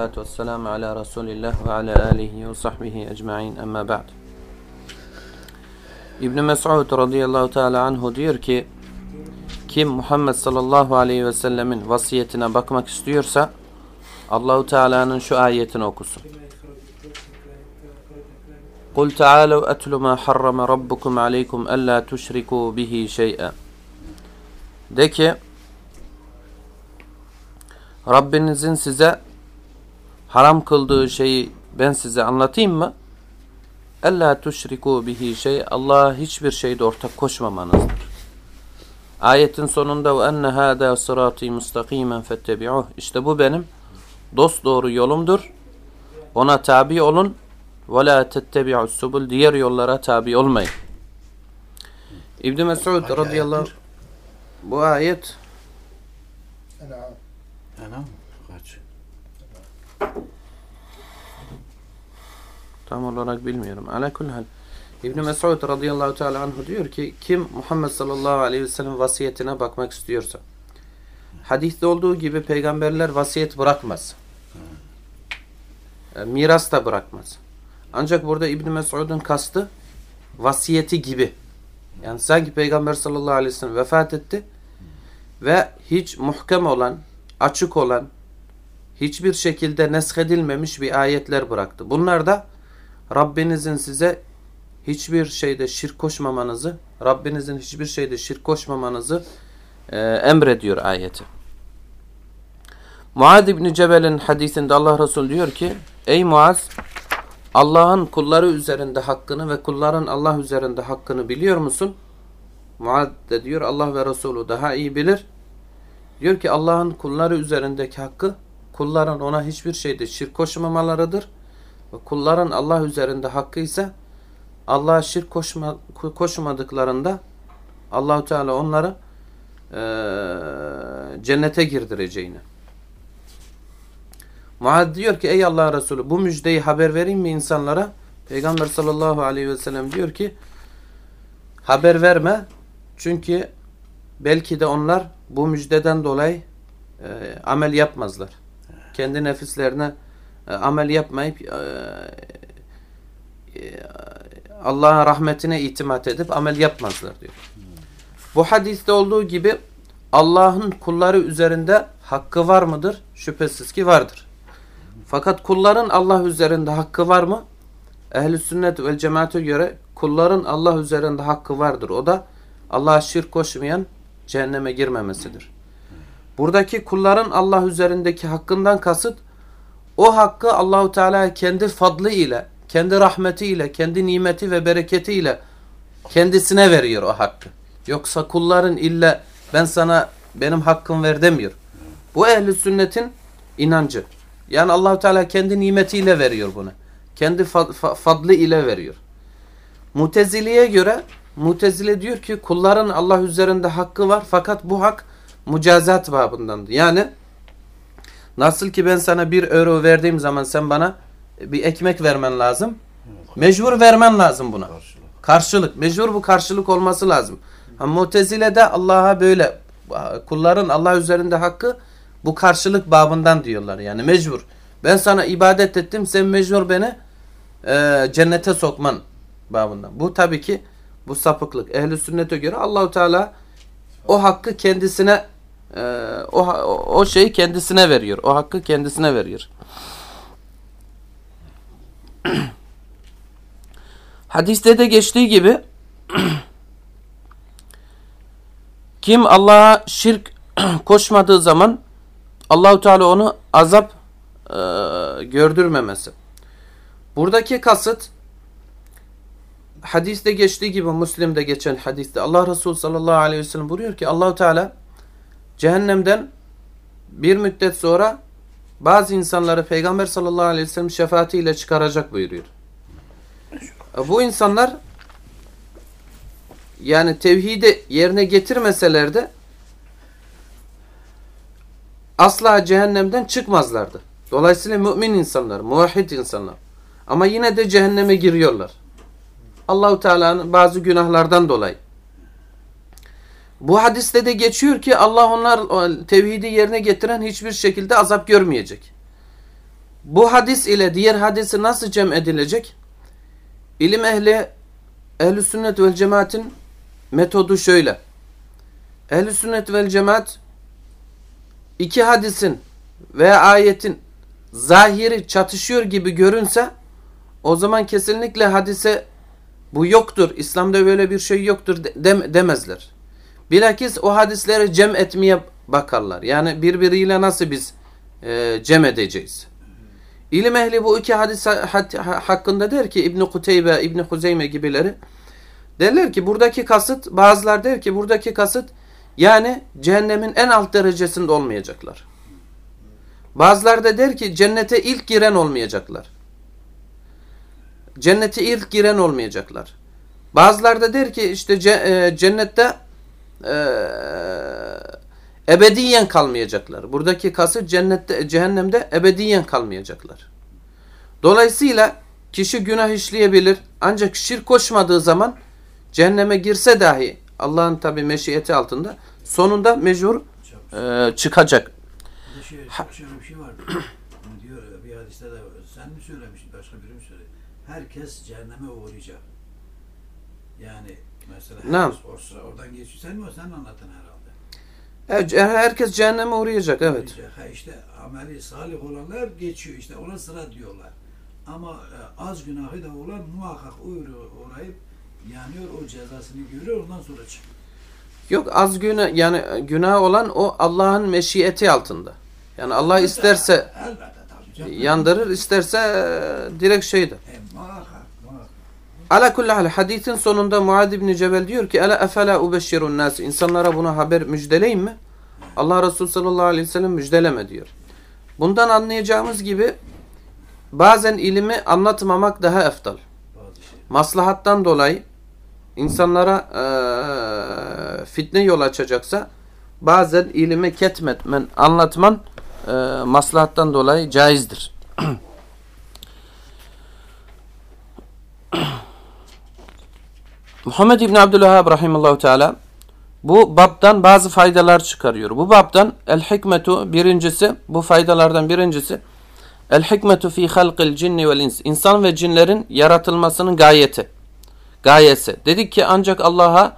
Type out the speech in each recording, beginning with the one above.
Salatu vesselamu ala Resulillah ve ala alihi ve sahbihi ecma'in emma ba'd. İbn Mes'ud radıyallahu teala anhu diyor ki kim Muhammed sallallahu aleyhi ve sellemin vasiyetine bakmak istiyorsa Allahu Teala'nın şu ayetini okusun. قُلْ تَعَالَوْا أَتْلُ مَا حَرَّمَ رَبُّكُمْ عَلَيْكُمْ أَلَّا تُشْرِكُوا بِهِ شَيْئًا De ki Rabbinizin size haram kıldığı şeyi ben size anlatayım mı? Ella tuşriku bihi şey Allah'a hiçbir şeyde ortak koşmamanızdır. Ayetin sonunda ve enne hâdâ sırâtî mustakîmen fettebi'uh. İşte bu benim dost doğru yolumdur. Ona tabi olun ve la tettebi'us subul. Diğer yollara tabi olmayın. İbn Mes'ud radıyallahu bu ayet Enam kaç? Tam olarak bilmiyorum. Ala kul hal. İbn Mes'ud radıyallahu teala anhu diyor ki kim Muhammed sallallahu aleyhi ve sellem vasiyetine bakmak istiyorsa hadiste olduğu gibi peygamberler vasiyet bırakmaz. E, miras da bırakmaz. Ancak burada İbn Mes'ud'un kastı vasiyeti gibi. Yani sanki peygamber sallallahu aleyhi ve sellem vefat etti ve hiç muhkem olan, açık olan, hiçbir şekilde neshedilmemiş bir ayetler bıraktı. Bunlar da Rabbinizin size hiçbir şeyde şirk koşmamanızı, Rabbinizin hiçbir şeyde şirk koşmamanızı e, emrediyor ayeti. Muad İbni Cebel'in hadisinde Allah Resulü diyor ki, Ey Muaz, Allah'ın kulları üzerinde hakkını ve kulların Allah üzerinde hakkını biliyor musun? Muad de diyor, Allah ve Resulü daha iyi bilir. Diyor ki Allah'ın kulları üzerindeki hakkı, kulların ona hiçbir şeyde şirk koşmamalarıdır. Ve kulların Allah üzerinde hakkı ise Allah'a şirk koşma, koşmadıklarında Allahu Teala onları e, cennete girdireceğini. Muad diyor ki ey Allah Resulü bu müjdeyi haber vereyim mi insanlara? Peygamber sallallahu aleyhi ve sellem diyor ki haber verme çünkü belki de onlar bu müjdeden dolayı e, amel yapmazlar. Kendi nefislerine e, amel yapmayıp e, e, Allah'ın rahmetine itimat edip amel yapmazlar diyor. Bu hadiste olduğu gibi Allah'ın kulları üzerinde hakkı var mıdır? Şüphesiz ki vardır. Fakat kulların Allah üzerinde hakkı var mı? Ehl-i sünnet ve cemaate göre kulların Allah üzerinde hakkı vardır. O da Allah'a şirk koşmayan cehenneme girmemesidir. Buradaki kulların Allah üzerindeki hakkından kasıt o hakkı Allahu Teala kendi fadlı ile, kendi rahmeti ile, kendi nimeti ve bereketi ile kendisine veriyor o hakkı. Yoksa kulların illa ben sana benim hakkım ver demiyor. Bu ehli sünnetin inancı. Yani Allahu Teala kendi nimetiyle veriyor bunu. Kendi fadlı ile veriyor. Muteziliye göre Mutezile diyor ki kulların Allah üzerinde hakkı var fakat bu hak mücazat babındandır. Yani nasıl ki ben sana bir euro verdiğim zaman sen bana bir ekmek vermen lazım. Mecbur vermen lazım buna. Karşılık. karşılık. Mecbur bu karşılık olması lazım. Ha, Mutezile de Allah'a böyle kulların Allah üzerinde hakkı bu karşılık babından diyorlar. Yani mecbur. Ben sana ibadet ettim sen mecbur beni e, cennete sokman babından. Bu tabii ki bu sapıklık. Ehli sünnete göre Allahu Teala o hakkı kendisine e, o o şeyi kendisine veriyor. O hakkı kendisine veriyor. Hadiste de geçtiği gibi kim Allah'a şirk koşmadığı zaman Allahu Teala onu azap e, gördürmemesi. Buradaki kasıt hadiste geçtiği gibi Müslim'de geçen hadiste Allah Resulü sallallahu aleyhi ve sellem buyuruyor ki Allahu Teala cehennemden bir müddet sonra bazı insanları Peygamber sallallahu aleyhi ve sellem şefaatiyle çıkaracak buyuruyor. Bu insanlar yani tevhidi yerine getirmeseler de asla cehennemden çıkmazlardı. Dolayısıyla mümin insanlar, muvahhid insanlar. Ama yine de cehenneme giriyorlar. Allahu Teala'nın bazı günahlardan dolayı. Bu hadiste de geçiyor ki Allah onlar tevhidi yerine getiren hiçbir şekilde azap görmeyecek. bu hadis ile diğer hadisi nasıl cem edilecek? İlim ehli ehl sünnet vel cemaatin metodu şöyle. ehl sünnet vel cemaat iki hadisin veya ayetin zahiri çatışıyor gibi görünse o zaman kesinlikle hadise bu yoktur. İslam'da böyle bir şey yoktur de demezler. Bilakis o hadisleri cem etmeye bakarlar. Yani birbiriyle nasıl biz e, cem edeceğiz? İlim ehli bu iki hadis hakkında der ki İbn Kuteybe, İbn Huzeyme gibileri derler ki buradaki kasıt bazılar der ki buradaki kasıt yani cehennemin en alt derecesinde olmayacaklar. Bazılar da der ki cennete ilk giren olmayacaklar. Cennete ilk giren olmayacaklar. Bazılar da der ki işte e, cennette e, ebediyen kalmayacaklar. Buradaki kasıt cennette, cehennemde ebediyen kalmayacaklar. Dolayısıyla kişi günah işleyebilir ancak şirk koşmadığı zaman cehenneme girse dahi Allah'ın tabi meşiyeti altında sonunda mecbur e, çıkacak. Bir şey, şöyle bir şey vardı. diyor bir hadiste de sen mi söylemiştin başka biri mi söyledi? Herkes cehenneme uğrayacak. Yani mesela herkes orsa, oradan geçiyor. Sen mi sen anlattın herhalde. Evet, herkes cehenneme uğrayacak evet. Uğrayacak. Ha işte ameli salih olanlar geçiyor işte ona sıra diyorlar. Ama e, az günahı da olan muhakkak uğruyor, uğrayıp yanıyor o cezasını görüyor ondan sonra çıkıyor. Yok az günah yani günah olan o Allah'ın meşiyeti altında. Yani Allah isterse yandırır, isterse e, direkt şeydir. E, Ala kulli hal hadisin sonunda Muad ibn Cebel diyor ki Ala efela ubeşşirun nas insanlara buna haber müjdeleyim mi? Allah Resulü sallallahu aleyhi ve sellem müjdeleme diyor. Bundan anlayacağımız gibi bazen ilimi anlatmamak daha eftal. Maslahattan dolayı insanlara e, fitne yol açacaksa bazen ilimi ketmetmen, anlatman e, maslahattan dolayı caizdir. Muhammed İbni Abdülhab rahimallahu teala bu babdan bazı faydalar çıkarıyor. Bu babdan el hikmetu birincisi bu faydalardan birincisi el hikmetu fi halqil cinni vel ins insan ve cinlerin yaratılmasının gayeti. Gayesi. Dedik ki ancak Allah'a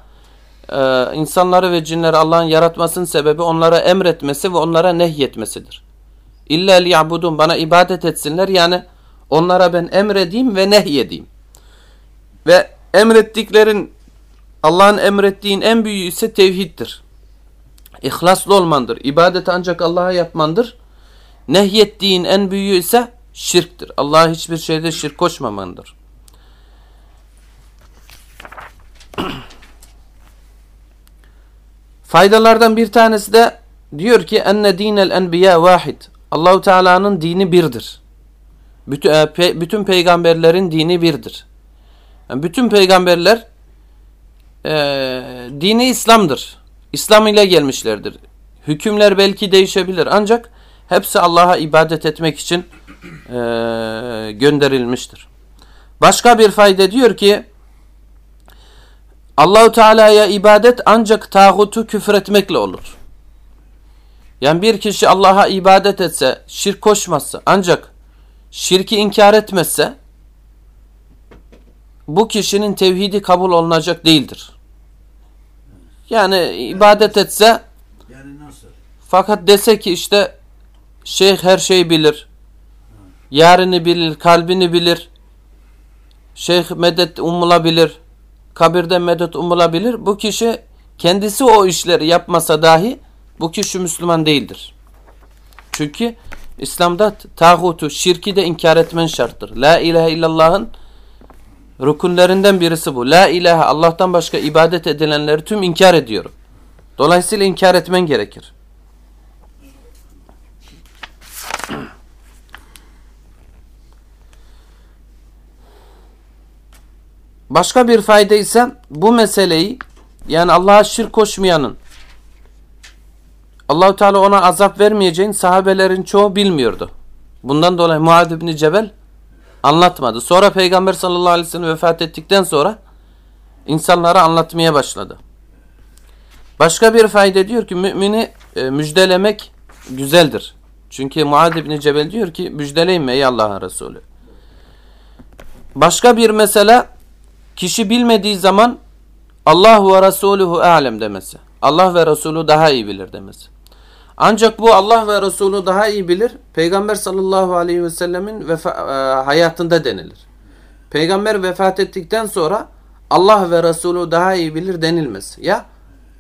e, insanları ve cinleri Allah'ın yaratmasının sebebi onlara emretmesi ve onlara nehyetmesidir. İlla liyabudun bana ibadet etsinler yani onlara ben emredeyim ve nehyedeyim. Ve emrettiklerin Allah'ın emrettiğin en büyüğü ise tevhiddir. İhlaslı olmandır. İbadet ancak Allah'a yapmandır. Nehyettiğin en büyüğü ise şirktir. Allah'a hiçbir şeyde şirk koşmamandır. Faydalardan bir tanesi de diyor ki enne dinel enbiya vahid. Allahu Teala'nın dini birdir. Bütün, bütün peygamberlerin dini birdir. Yani bütün peygamberler e, dini İslam'dır. İslam ile gelmişlerdir. Hükümler belki değişebilir ancak hepsi Allah'a ibadet etmek için e, gönderilmiştir. Başka bir fayda diyor ki Allahu Teala'ya ibadet ancak tağutu küfretmekle olur. Yani bir kişi Allah'a ibadet etse, şirk koşmazsa ancak şirki inkar etmezse bu kişinin tevhidi kabul olunacak değildir. Yani ibadet etse yani nasıl? fakat dese ki işte şeyh her şeyi bilir. Yarını bilir, kalbini bilir. Şeyh medet umulabilir. Kabirde medet umulabilir. Bu kişi kendisi o işleri yapmasa dahi bu kişi Müslüman değildir. Çünkü İslam'da tağutu, şirki de inkar etmen şarttır. La ilahe illallah'ın rukunlerinden birisi bu. La ilahe Allah'tan başka ibadet edilenleri tüm inkar ediyorum. Dolayısıyla inkar etmen gerekir. Başka bir fayda ise bu meseleyi yani Allah'a şirk koşmayanın Allahu Teala ona azap vermeyeceğin sahabelerin çoğu bilmiyordu. Bundan dolayı Muad bin Cebel anlatmadı. Sonra Peygamber sallallahu aleyhi ve sellem vefat ettikten sonra insanlara anlatmaya başladı. Başka bir fayda diyor ki mümini e, müjdelemek güzeldir. Çünkü Muad İbni Cebel diyor ki müjdeleyin mi ey Allah'ın Resulü. Başka bir mesele kişi bilmediği zaman Allah ve Resuluhu alem demesi. Allah ve Resulü daha iyi bilir demesi. Ancak bu Allah ve Resulü daha iyi bilir. Peygamber sallallahu aleyhi ve sellemin vefa, e, hayatında denilir. Peygamber vefat ettikten sonra Allah ve Resulü daha iyi bilir denilmez. Ya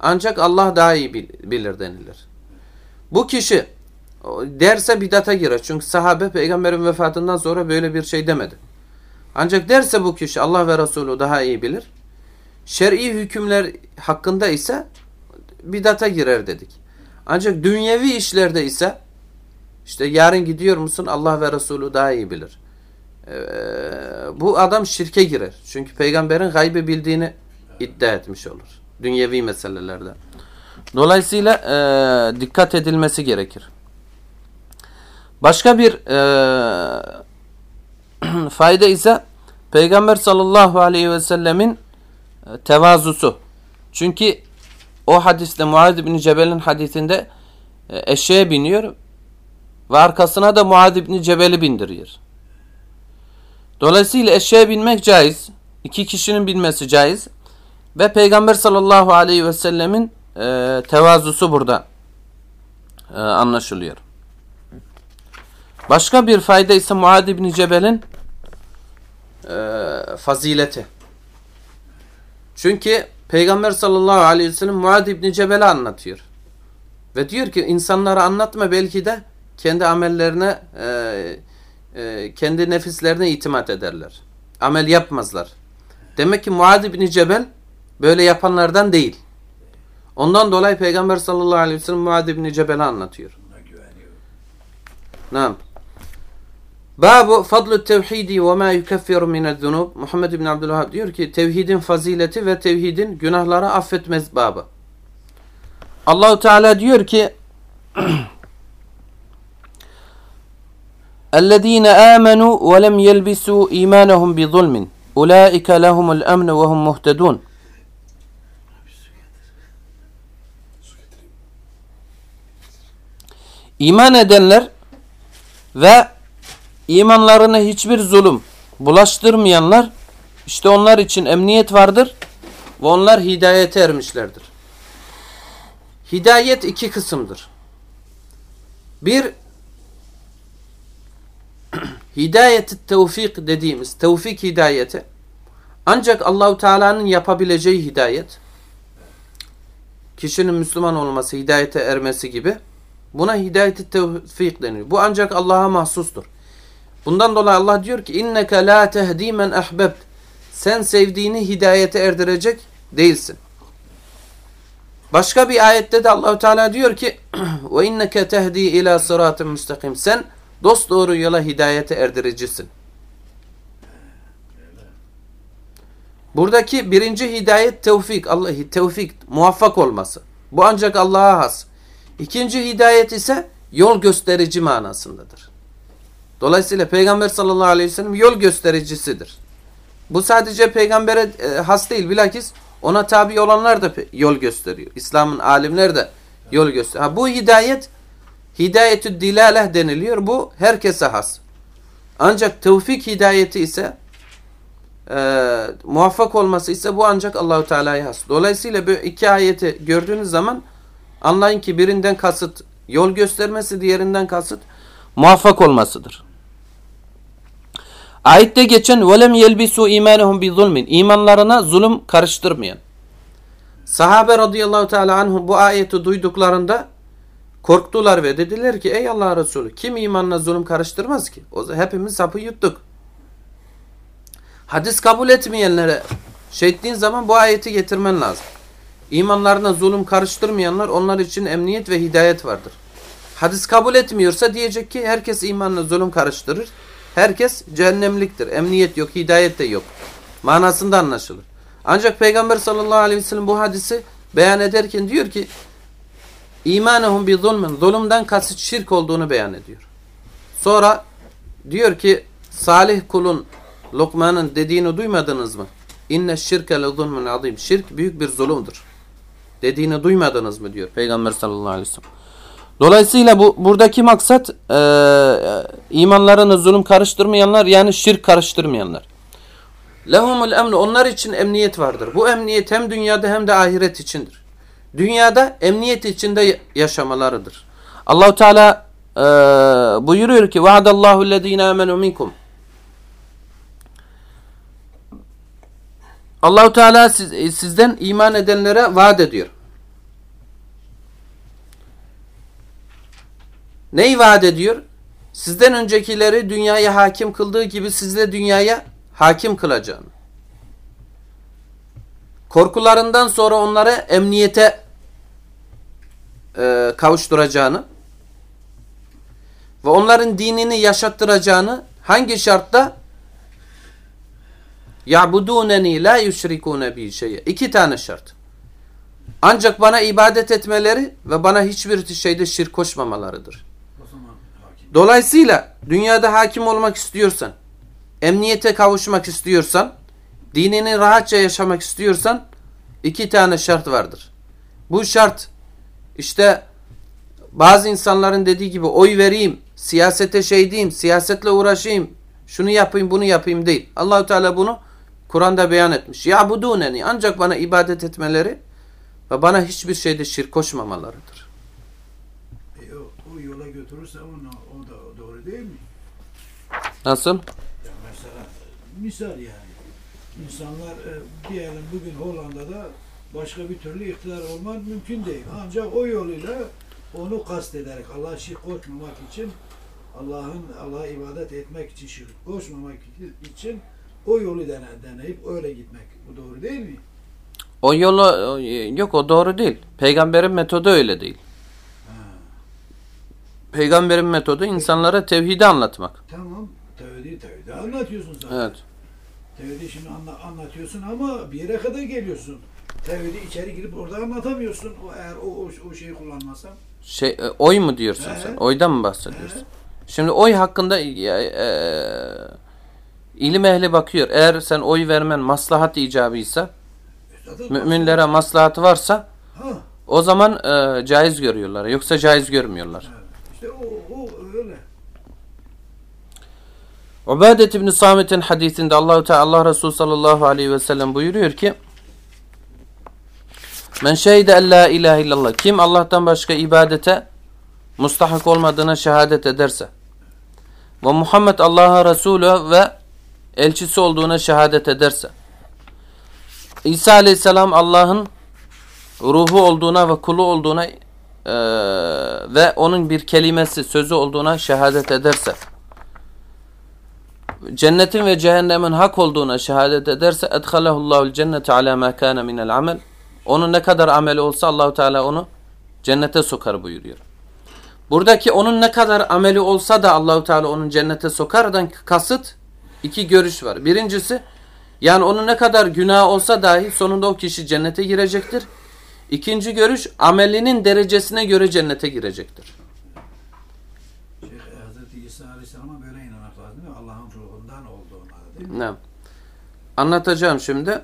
ancak Allah daha iyi bilir denilir. Bu kişi derse bidata girer. Çünkü sahabe peygamberin vefatından sonra böyle bir şey demedi. Ancak derse bu kişi Allah ve Resulü daha iyi bilir. Şer'i hükümler hakkında ise bidata girer dedik. Ancak dünyevi işlerde ise işte yarın gidiyor musun Allah ve Resulü daha iyi bilir. Ee, bu adam şirke girer. Çünkü peygamberin gaybı bildiğini iddia etmiş olur. Dünyevi meselelerde. Dolayısıyla e, dikkat edilmesi gerekir. Başka bir e, fayda ise Peygamber sallallahu aleyhi ve sellemin e, tevazusu. Çünkü o hadiste Muad bin Cebel'in hadisinde e, eşeğe biniyor ve arkasına da Muad bin Cebel'i bindiriyor. Dolayısıyla eşeğe binmek caiz. İki kişinin binmesi caiz. Ve Peygamber sallallahu aleyhi ve sellemin e, tevazusu burada e, anlaşılıyor. Başka bir fayda ise Muad bin Cebel'in e, fazileti. Çünkü Peygamber sallallahu aleyhi ve sellem Muad İbni Cebel'e anlatıyor. Ve diyor ki insanlara anlatma belki de kendi amellerine e, e, kendi nefislerine itimat ederler. Amel yapmazlar. Demek ki Muad İbni Cebel böyle yapanlardan değil. Ondan dolayı Peygamber sallallahu aleyhi ve sellem Muad İbni Cebel'e anlatıyor. Naam. Babu fadlu tevhidi ve ma yukeffiru minel-zunub. Muhammed bin Abdülvahhab diyor ki tevhidin fazileti ve tevhidin günahları affetmez babı. Allahu Teala diyor ki اَلَّذ۪ينَ آمَنُوا وَلَمْ يَلْبِسُوا اِيمَانَهُمْ بِظُلْمٍ اُولَٰئِكَ لَهُمُ الْأَمْنُ وَهُمْ مُهْتَدُونَ İman edenler ve imanlarına hiçbir zulüm bulaştırmayanlar işte onlar için emniyet vardır ve onlar hidayete ermişlerdir. Hidayet iki kısımdır. Bir hidayet tevfik dediğimiz tevfik hidayeti ancak Allahu Teala'nın yapabileceği hidayet kişinin Müslüman olması, hidayete ermesi gibi buna hidayet tevfik deniyor. Bu ancak Allah'a mahsustur. Bundan dolayı Allah diyor ki inneke la tehdi men ahbebt. Sen sevdiğini hidayete erdirecek değilsin. Başka bir ayette de Allahu Teala diyor ki ve inneke tehdi ila sıratın müstakim. Sen dost doğru yola hidayete erdiricisin. Buradaki birinci hidayet tevfik, Allah tevfik, muvaffak olması. Bu ancak Allah'a has. İkinci hidayet ise yol gösterici manasındadır. Dolayısıyla Peygamber sallallahu aleyhi ve sellem yol göstericisidir. Bu sadece peygambere e, has değil. Bilakis ona tabi olanlar da yol gösteriyor. İslam'ın alimler de yol gösteriyor. Ha, bu hidayet hidayetü dilaleh deniliyor. Bu herkese has. Ancak tevfik hidayeti ise e, muvaffak olması ise bu ancak Allahu Teala'ya has. Dolayısıyla bu iki ayeti gördüğünüz zaman anlayın ki birinden kasıt yol göstermesi, diğerinden kasıt muvaffak olmasıdır. Ayette geçen yelbisu imanehum bi zulmin. İmanlarına zulüm karıştırmayan. Sahabe radıyallahu teala anhum bu ayeti duyduklarında korktular ve dediler ki ey Allah Resulü kim imanına zulüm karıştırmaz ki? O hepimiz sapı yuttuk. Hadis kabul etmeyenlere şey ettiğin zaman bu ayeti getirmen lazım. İmanlarına zulüm karıştırmayanlar onlar için emniyet ve hidayet vardır. Hadis kabul etmiyorsa diyecek ki herkes imanına zulüm karıştırır. Herkes cehennemliktir. Emniyet yok, hidayet de yok. Manasında anlaşılır. Ancak Peygamber sallallahu aleyhi ve sellem bu hadisi beyan ederken diyor ki imanehum bi zulmen zulümden kasıt şirk olduğunu beyan ediyor. Sonra diyor ki salih kulun Lokman'ın dediğini duymadınız mı? İnne şirke le zulmun azim. Şirk büyük bir zulümdür. Dediğini duymadınız mı diyor Peygamber sallallahu aleyhi ve sellem. Dolayısıyla bu buradaki maksat e, imanlarına zulüm karıştırmayanlar yani şirk karıştırmayanlar. Lehumul emnu onlar için emniyet vardır. Bu emniyet hem dünyada hem de ahiret içindir. Dünyada emniyet içinde yaşamalarıdır. Allahu Teala e, buyuruyor ki vaadallahu lezine amenu minkum. Allahu Teala siz, sizden iman edenlere vaat ediyor. Neyi vaat ediyor? Sizden öncekileri dünyaya hakim kıldığı gibi sizle dünyaya hakim kılacağını. Korkularından sonra onları emniyete e, kavuşturacağını ve onların dinini yaşattıracağını hangi şartta? Ya'buduneni la yüşrikune bi şey'e. İki tane şart. Ancak bana ibadet etmeleri ve bana hiçbir şeyde şirk koşmamalarıdır. Dolayısıyla dünyada hakim olmak istiyorsan, emniyete kavuşmak istiyorsan, dinini rahatça yaşamak istiyorsan iki tane şart vardır. Bu şart işte bazı insanların dediği gibi oy vereyim, siyasete şey diyeyim, siyasetle uğraşayım, şunu yapayım, bunu yapayım değil. Allahu Teala bunu Kur'an'da beyan etmiş. Ya buduneni ancak bana ibadet etmeleri ve bana hiçbir şeyde şirk koşmamalarıdır. E, o, o yola götürürse onu, o da doğru değil mi? Nasıl? Ya mesela misal yani. İnsanlar e, diyelim bugün Hollanda'da başka bir türlü iktidar olmak mümkün değil. Ancak o yoluyla onu kastederek Allah'a şirk koşmamak için Allah'ın Allah'a ibadet etmek için şirk koşmamak için o yolu dene, deneyip öyle gitmek. Bu doğru değil mi? O yolu yok o doğru değil. Peygamberin metodu öyle değil. Ha. Peygamberin metodu insanlara tevhidi anlatmak. Tamam. Tevhidi tevhidi anlatıyorsun zaten. Evet. Tevhidi şimdi anla, anlatıyorsun ama bir yere kadar geliyorsun. Tevhidi içeri girip orada anlatamıyorsun. O eğer o, o, o şeyi kullanmazsan. Şey e, oy mu diyorsun He. sen? Oydan mı bahsediyorsun? He. Şimdi oy hakkında e, e, ilim ehli bakıyor. Eğer sen oy vermen maslahat icabıysa, Zaten müminlere maslahatı varsa Ha, o zaman e, caiz görüyorlar. Yoksa caiz görmüyorlar. evet. İşte o, o. Ubadet İbni Samet'in hadisinde Allahu Teala Allah Resulü sallallahu aleyhi ve sellem buyuruyor ki Men şehide en la ilahe illallah. Kim Allah'tan başka ibadete mustahak olmadığına şehadet ederse ve Muhammed Allah'a Resulü ve elçisi olduğuna şehadet ederse İsa aleyhisselam Allah'ın ruhu olduğuna ve kulu olduğuna eee, ve onun bir kelimesi, sözü olduğuna şehadet ederse cennetin ve cehennemin hak olduğuna şehadet ederse edhalehullahul cennete ala ma kana minel amel onun ne kadar ameli olsa Allahu Teala onu cennete sokar buyuruyor. Buradaki onun ne kadar ameli olsa da Allahu Teala onun cennete sokardan kasıt iki görüş var. Birincisi yani onun ne kadar günah olsa dahi sonunda o kişi cennete girecektir. İkinci görüş amelinin derecesine göre cennete girecektir. Şeyh, e, Hazreti İsa Aleyhisselam'a böyle inanmak lazım değil mi? Allah'ın ruhundan olduğuna değil mi? Ne? Anlatacağım şimdi.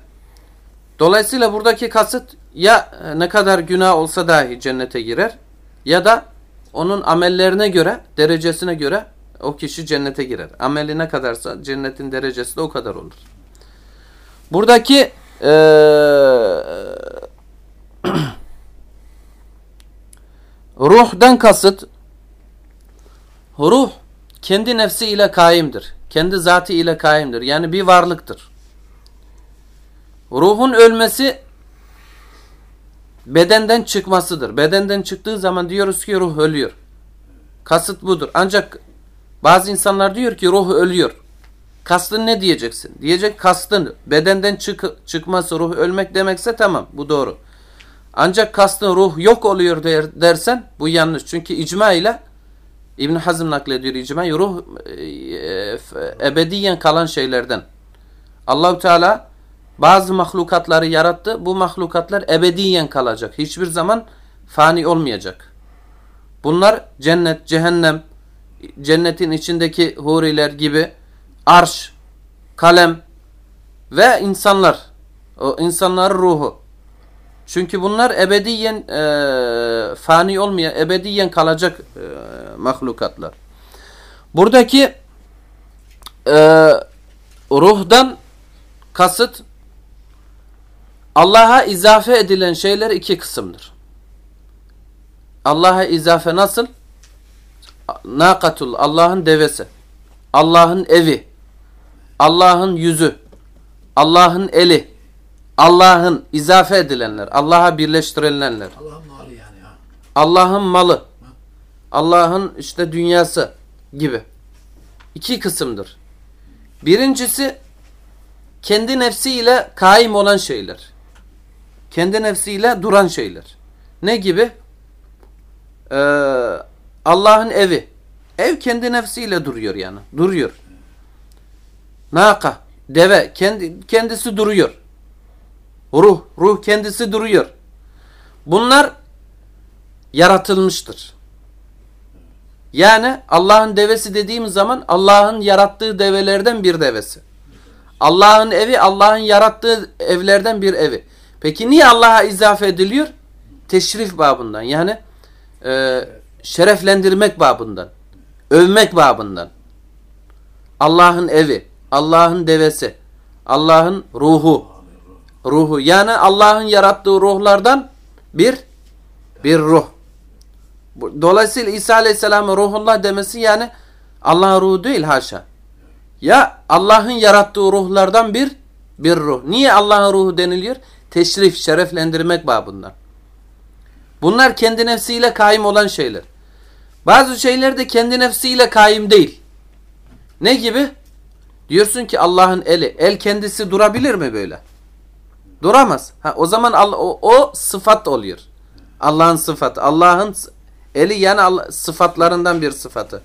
Dolayısıyla buradaki kasıt ya e, ne kadar günah olsa dahi cennete girer ya da onun amellerine göre, derecesine göre o kişi cennete girer. Ameli ne kadarsa cennetin derecesi de o kadar olur. Buradaki eee ruhdan kasıt ruh kendi nefsi ile kaimdir. Kendi zatı ile kaimdir. Yani bir varlıktır. Ruhun ölmesi bedenden çıkmasıdır. Bedenden çıktığı zaman diyoruz ki ruh ölüyor. Kasıt budur. Ancak bazı insanlar diyor ki ruh ölüyor. Kastın ne diyeceksin? Diyecek kastın bedenden çık çıkması ruh ölmek demekse tamam bu doğru. Ancak kastın ruh yok oluyor der, dersen bu yanlış. Çünkü icma ile İbn Hazm naklediyor icma ruh e, ebediyen kalan şeylerden. Allahu Teala bazı mahlukatları yarattı. Bu mahlukatlar ebediyen kalacak. Hiçbir zaman fani olmayacak. Bunlar cennet, cehennem, cennetin içindeki huriler gibi arş, kalem ve insanlar. O insanların ruhu. Çünkü bunlar ebediyen e, fani olmayan, ebediyen kalacak e, mahlukatlar. Buradaki e, ruhdan kasıt Allah'a izafe edilen şeyler iki kısımdır. Allah'a izafe nasıl? Nakatul, Allah'ın devesi, Allah'ın evi, Allah'ın yüzü, Allah'ın eli, Allah'ın izafe edilenler, Allah'a birleştirilenler. Allah'ın malı yani ya. Allah'ın malı, Allah'ın işte dünyası gibi. İki kısımdır. Birincisi kendi nefsiyle kaim olan şeyler. Kendi nefsiyle duran şeyler. Ne gibi? Ee, Allah'ın evi. Ev kendi nefsiyle duruyor yani. Duruyor. Naka, deve kendi kendisi duruyor. Ruh, ruh kendisi duruyor. Bunlar yaratılmıştır. Yani Allah'ın devesi dediğimiz zaman Allah'ın yarattığı develerden bir devesi. Allah'ın evi Allah'ın yarattığı evlerden bir evi. Peki niye Allah'a izafe ediliyor? Teşrif babından yani e, şereflendirmek babından, övmek babından. Allah'ın evi, Allah'ın devesi, Allah'ın ruhu, ruhu yani Allah'ın yarattığı ruhlardan bir bir ruh. Dolayısıyla İsa Aleyhisselam'ın ruhullah demesi yani Allah'ın ruhu değil haşa. Ya Allah'ın yarattığı ruhlardan bir bir ruh. Niye Allah'ın ruhu deniliyor? Teşrif, şereflendirmek babından. Bunlar kendi nefsiyle kaim olan şeyler. Bazı şeyler de kendi nefsiyle kaim değil. Ne gibi? Diyorsun ki Allah'ın eli. El kendisi durabilir mi böyle? Duramaz. Ha, o zaman o, o sıfat oluyor. Allah'ın sıfatı. Allah'ın eli yani Allah, sıfatlarından bir sıfatı.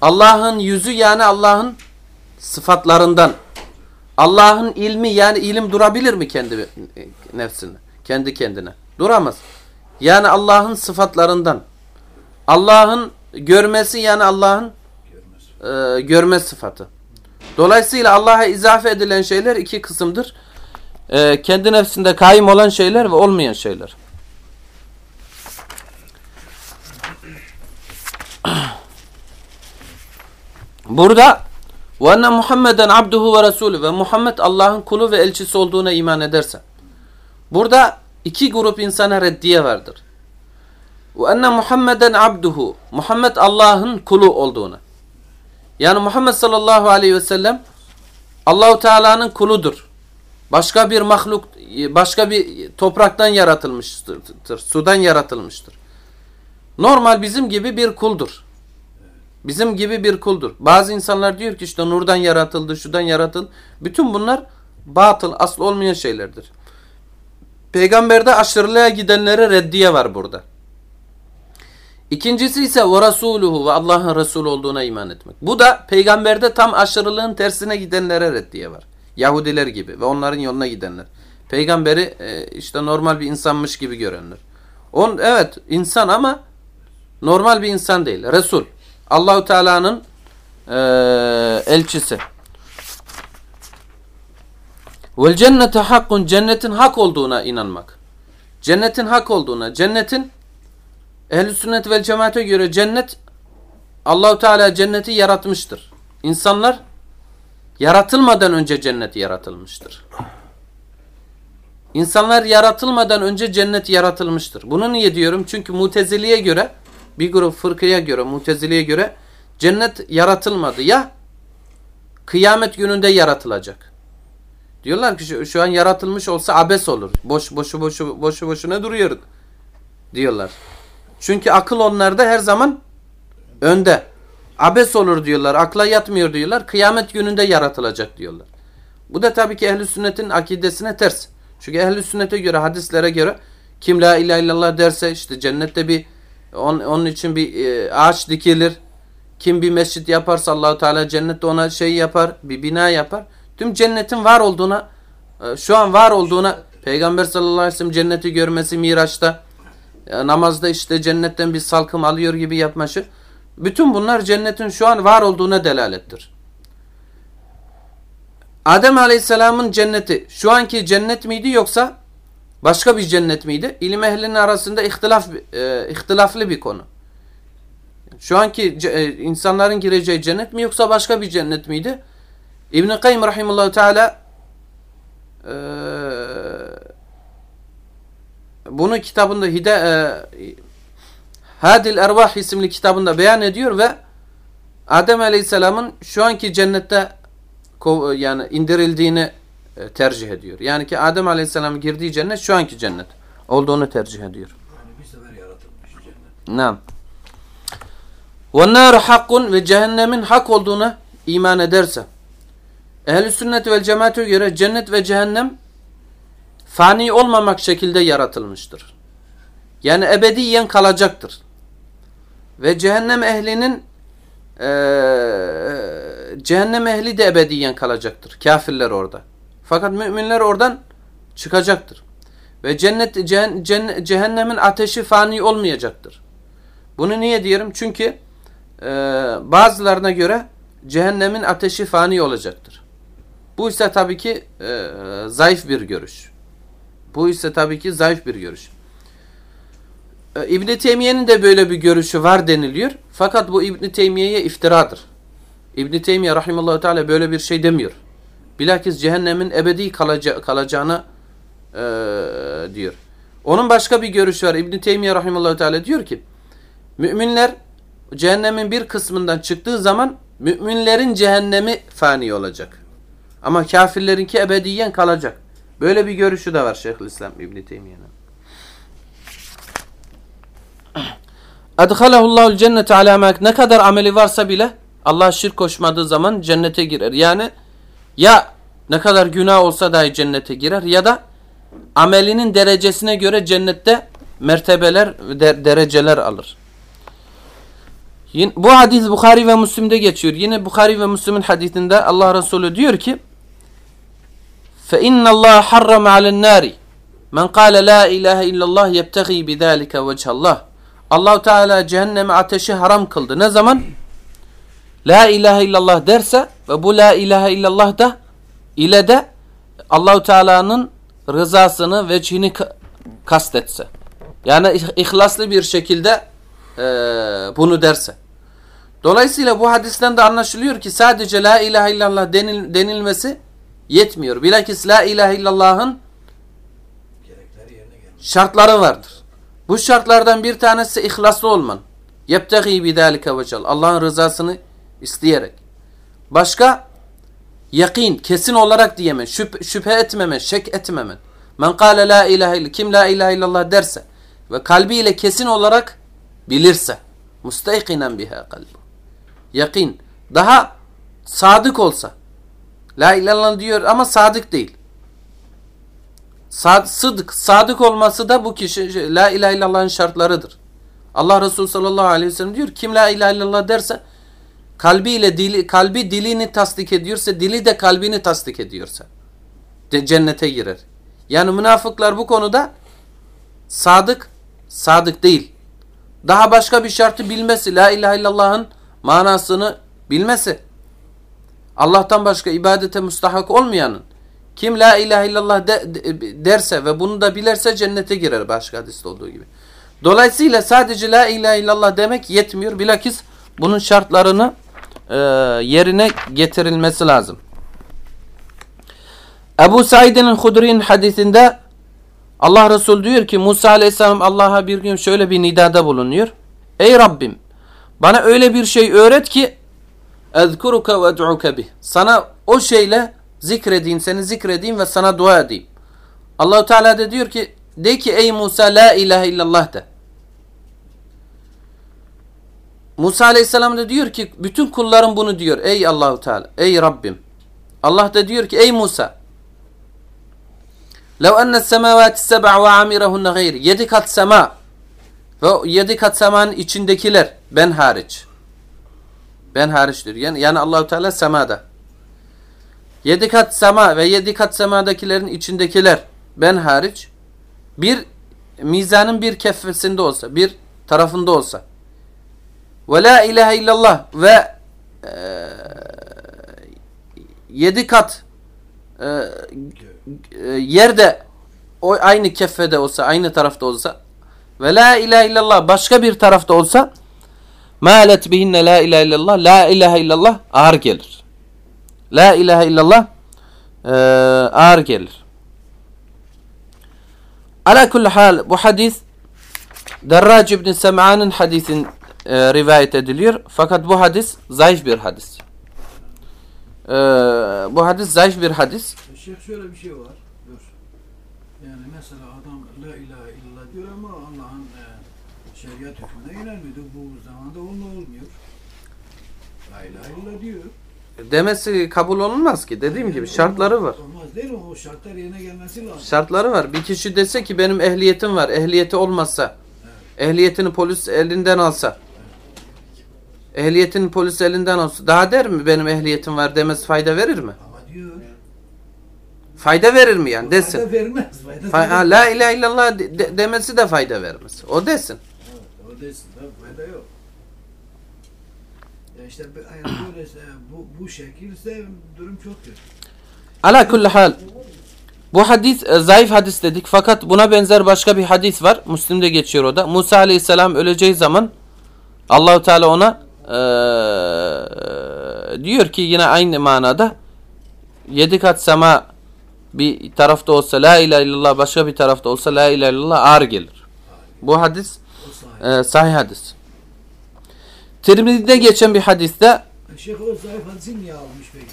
Allah'ın yüzü yani Allah'ın sıfatlarından. Allah'ın ilmi yani ilim durabilir mi kendi nefsine? Kendi kendine. Duramaz. Yani Allah'ın sıfatlarından. Allah'ın görmesi yani Allah'ın e, görme sıfatı. Dolayısıyla Allah'a izafe edilen şeyler iki kısımdır. E, kendi nefsinde kaim olan şeyler ve olmayan şeyler. Burada ve enne Muhammeden abduhu ve resulü ve Muhammed Allah'ın kulu ve elçisi olduğuna iman edersen. Burada iki grup insana reddiye vardır. Ve enne Muhammeden abduhu Muhammed Allah'ın kulu olduğuna. Yani Muhammed sallallahu aleyhi ve sellem Allahu Teala'nın kuludur. Başka bir mahluk, başka bir topraktan yaratılmıştır, sudan yaratılmıştır. Normal bizim gibi bir kuldur. Bizim gibi bir kuldur. Bazı insanlar diyor ki işte nurdan yaratıldı, şudan yaratıldı. Bütün bunlar batıl, asıl olmayan şeylerdir. Peygamberde aşırılığa gidenlere reddiye var burada. İkincisi ise ve rasuluhu ve Allah'ın Resul olduğuna iman etmek. Bu da peygamberde tam aşırılığın tersine gidenlere reddiye var. Yahudiler gibi ve onların yoluna gidenler. Peygamberi e, işte normal bir insanmış gibi görenler. On evet insan ama normal bir insan değil. Resul. Allahu Teala'nın e, elçisi. Vel cennete hakkun cennetin hak olduğuna inanmak. Cennetin hak olduğuna, cennetin ehl sünnet vel cemaate göre cennet Allahu Teala cenneti yaratmıştır. İnsanlar yaratılmadan önce cennet yaratılmıştır. İnsanlar yaratılmadan önce cennet yaratılmıştır. Bunu niye diyorum? Çünkü Mutezili'ye göre bir grup fırkaya göre, Mutezili'ye göre cennet yaratılmadı. Ya kıyamet gününde yaratılacak. Diyorlar ki şu, şu an yaratılmış olsa abes olur. Boş boşu boşu boşu boşuna duruyor diyorlar. Çünkü akıl onlarda her zaman önde. Abes olur diyorlar. Akla yatmıyor diyorlar. Kıyamet gününde yaratılacak diyorlar. Bu da tabii ki ehli sünnetin akidesine ters. Çünkü ehli sünnete göre, hadislere göre kim la ilahe illallah derse işte cennette bir on, onun için bir e, ağaç dikilir. Kim bir mescit yaparsa Allahu Teala cennette ona şey yapar, bir bina yapar. Tüm cennetin var olduğuna, e, şu an var olduğuna Peygamber sallallahu aleyhi ve sellem cenneti görmesi Miraç'ta, e, namazda işte cennetten bir salkım alıyor gibi yapması. Bütün bunlar cennetin şu an var olduğuna delalettir. Adem Aleyhisselam'ın cenneti şu anki cennet miydi yoksa Başka bir cennet miydi? İlim ehlinin arasında ihtilaf, e, ihtilaflı bir konu. Şu anki e, insanların gireceği cennet mi yoksa başka bir cennet miydi? İbn-i Kayyum Rahimullahu Teala e, bunu kitabında Hide, e, Hadil Ervah isimli kitabında beyan ediyor ve Adem Aleyhisselam'ın şu anki cennette yani indirildiğini e, tercih ediyor. Yani ki Adem Aleyhisselam'ın girdiği cennet şu anki cennet olduğunu tercih ediyor. Yani bir sefer yaratılmış cennet. Nam. Nar hakkun ve cehennemin hak olduğuna iman ederse. Ehl-i sünnet ve cemaate göre cennet ve cehennem fani olmamak şekilde yaratılmıştır. Yani ebediyen kalacaktır. Ve cehennem ehlinin e, cehennem ehli de ebediyen kalacaktır. Kafirler orada. Fakat müminler oradan çıkacaktır. Ve cennet cehen, cehen, cehennemin ateşi fani olmayacaktır. Bunu niye diyorum? Çünkü e, bazılarına göre cehennemin ateşi fani olacaktır. Bu ise tabii ki e, zayıf bir görüş. Bu ise tabii ki zayıf bir görüş. E, İbn Teymiye'nin de böyle bir görüşü var deniliyor. Fakat bu İbn Teymiye'ye iftiradır. İbn Teymiye rahimallahu teala böyle bir şey demiyor. Bilakis cehennemin ebedi kalaca kalacağını e, diyor. Onun başka bir görüşü var. İbn Teymiye rahimallahu teala diyor ki müminler cehennemin bir kısmından çıktığı zaman müminlerin cehennemi fani olacak. Ama kafirlerinki ebediyen kalacak. Böyle bir görüşü de var Şeyhülislam İbn Teymiye'nin. Adhalahullahul cennete ala ne kadar ameli varsa bile Allah şirk koşmadığı zaman cennete girer. Yani ya ne kadar günah olsa dahi cennete girer ya da amelinin derecesine göre cennette mertebeler, de, dereceler alır. Yine, bu hadis Bukhari ve Müslim'de geçiyor. Yine Bukhari ve Müslim'in hadisinde Allah Resulü diyor ki فَاِنَّ اللّٰهَ حَرَّمَ عَلَى النَّارِ Men kâle la ilahe illallah yebtegi bidâlike vechallah. Allahu Teala cehenneme ateşi haram kıldı. Ne zaman? La ilahe illallah derse ve bu la ilahe illallah da ile de Allahu Teala'nın rızasını vecihini kastetse. Yani ihlaslı bir şekilde e, bunu derse. Dolayısıyla bu hadisten de anlaşılıyor ki sadece la ilahe illallah denil, denilmesi yetmiyor. Bilakis la ilahe illallah'ın şartları vardır. Bu şartlardan bir tanesi ihlaslı olman. Yebtegi bidalike vecal. Allah'ın rızasını isteyerek. Başka yakin, kesin olarak diyemen, şüphe, şüphe etmemen, şek etmemen. Men kâle la ilahe illallah, kim la ilahe illallah derse ve kalbiyle kesin olarak bilirse, mustayqinen biha kalbu. Yakin, daha sadık olsa, la ilahe illallah diyor ama sadık değil. Sad, sıdık, sadık olması da bu kişi la ilahe illallah'ın şartlarıdır. Allah Resulü sallallahu aleyhi ve sellem diyor kim la ilahe illallah derse kalbiyle dili, kalbi dilini tasdik ediyorsa dili de kalbini tasdik ediyorsa de cennete girer. Yani münafıklar bu konuda sadık sadık değil. Daha başka bir şartı bilmesi la ilahe illallah'ın manasını bilmesi. Allah'tan başka ibadete müstahak olmayanın kim la ilahe illallah de, de, derse ve bunu da bilirse cennete girer başka hadiste olduğu gibi. Dolayısıyla sadece la ilahe illallah demek yetmiyor. Bilakis bunun şartlarını e, yerine getirilmesi lazım. Ebu Said'in Hudri'nin hadisinde Allah Resulü diyor ki Musa aleyhisselam Allah'a bir gün şöyle bir nidada bulunuyor. Ey Rabbim bana öyle bir şey öğret ki ve ed'uke bih. Sana o şeyle zikredeyim, seni zikredeyim ve sana dua edeyim. Allahu Teala da diyor ki de ki ey Musa la ilahe illallah de. Musa Aleyhisselam da diyor ki bütün kullarım bunu diyor. Ey Allahu Teala, ey Rabbim. Allah da diyor ki ey Musa لو أن السماوات السبع وعامرهن غير yedi kat sema ve yedi kat semanın içindekiler ben hariç. Ben hariçtir. Yani, yani Allahu Teala semada. Yedi kat sema ve yedi kat semadakilerin içindekiler ben hariç bir mizanın bir keffesinde olsa, bir tarafında olsa ve la ilahe illallah ve e, yedi kat e, e, yerde o aynı keffede olsa, aynı tarafta olsa ve la ilahe illallah başka bir tarafta olsa malet bihinne la ilahe illallah la ilahe illallah ağır gelir. La ilahe illallah e, ağır gelir. Ala kulli hal bu hadis Derrac İbni Sem'an'ın hadisin e, rivayet ediliyor. Fakat bu hadis zayıf bir hadis. E, bu hadis zayıf bir hadis. Şeyh şöyle bir şey var. Yani mesela adam la ilahe illallah diyor ama Allah'ın e, şeriat hükmüne inanmıyor. Bu zamanda onunla olmuyor. La ilahe illallah diyor. Demesi kabul olunmaz ki. Dediğim gibi şartları var. Olmaz değil mi? O şartlar yerine gelmesi lazım. Şartları var. Bir kişi dese ki benim ehliyetim var. Ehliyeti olmazsa, ehliyetini polis elinden alsa, ehliyetini polis elinden alsa, daha der mi benim ehliyetim var demesi fayda verir mi? Ama diyor. Fayda verir mi yani desin. Fayda vermez. Fayda Fa- vermez. la ilahe illallah de- de- demesi de fayda vermez. O desin. Evet, o desin. Fayda yok. İşte böylese bu, bu şekilse durum çok kötü. Ala kulli hal. Bu hadis e, zayıf hadis dedik fakat buna benzer başka bir hadis var. Müslim'de geçiyor o da. Musa aleyhisselam öleceği zaman Allahu Teala ona e, diyor ki yine aynı manada yedi kat sema bir tarafta olsa la ilahe illallah başka bir tarafta olsa la ilahe illallah ağır gelir. Bu hadis e, sahih hadis. Tirmizi'de geçen bir hadiste Şeyh o zayıf hadisi niye almış peki?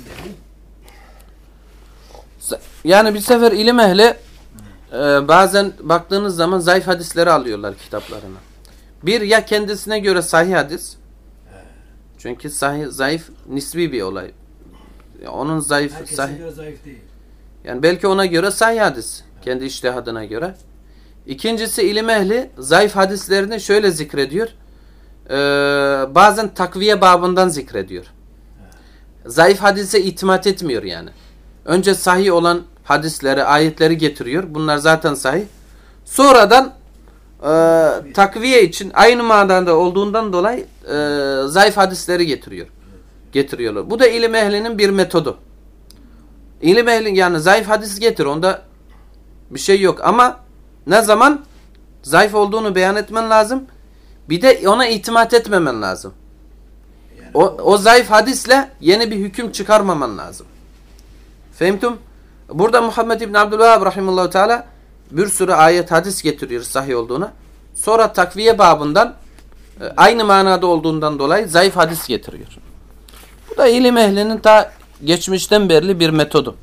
Yani bir sefer ilim ehli e, bazen baktığınız zaman zayıf hadisleri alıyorlar kitaplarına. Bir ya kendisine göre sahih hadis. Çünkü sahih, zayıf nisbi bir olay. Onun zayıf, Herkese sahih. göre zayıf değil. Yani belki ona göre sahih hadis. Kendi iştihadına göre. İkincisi ilim ehli zayıf hadislerini şöyle zikrediyor. Ee, bazen takviye babından zikrediyor. Zayıf hadise itimat etmiyor yani. Önce sahih olan hadisleri, ayetleri getiriyor. Bunlar zaten sahih. Sonradan e, takviye için aynı manada olduğundan dolayı e, zayıf hadisleri getiriyor. Getiriyorlar. Bu da ilim ehlinin bir metodu. İlim ehli yani zayıf hadis getir. Onda bir şey yok. Ama ne zaman zayıf olduğunu beyan etmen lazım. Bir de ona itimat etmemen lazım. Yani O, o zayıf hadisle yeni bir hüküm çıkarmaman lazım. Fehmtum? Burada Muhammed İbn Abdülvahab rahimahullah teala bir sürü ayet hadis getiriyor sahih olduğuna. Sonra takviye babından e, aynı manada olduğundan dolayı zayıf hadis getiriyor. Bu da ilim ehlinin ta geçmişten beri bir metodu.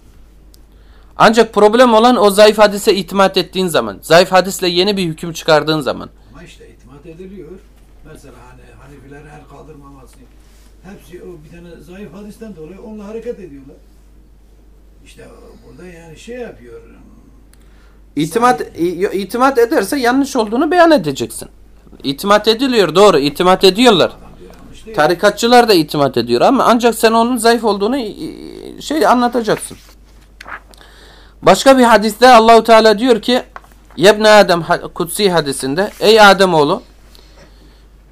Ancak problem olan o zayıf hadise itimat ettiğin zaman, zayıf hadisle yeni bir hüküm çıkardığın zaman. Ama işte ediliyor. Mesela hani Hanifilerin el kaldırmaması. Hepsi o bir tane zayıf hadisten dolayı onunla hareket ediyorlar. İşte burada yani şey yapıyor. İtimat, itimat ederse yanlış olduğunu beyan edeceksin. İtimat ediliyor doğru itimat ediyorlar. Tarikatçılar da itimat ediyor ama ancak sen onun zayıf olduğunu şey anlatacaksın. Başka bir hadiste Allahu Teala diyor ki Yebne Adem kutsi hadisinde ey Adem oğlu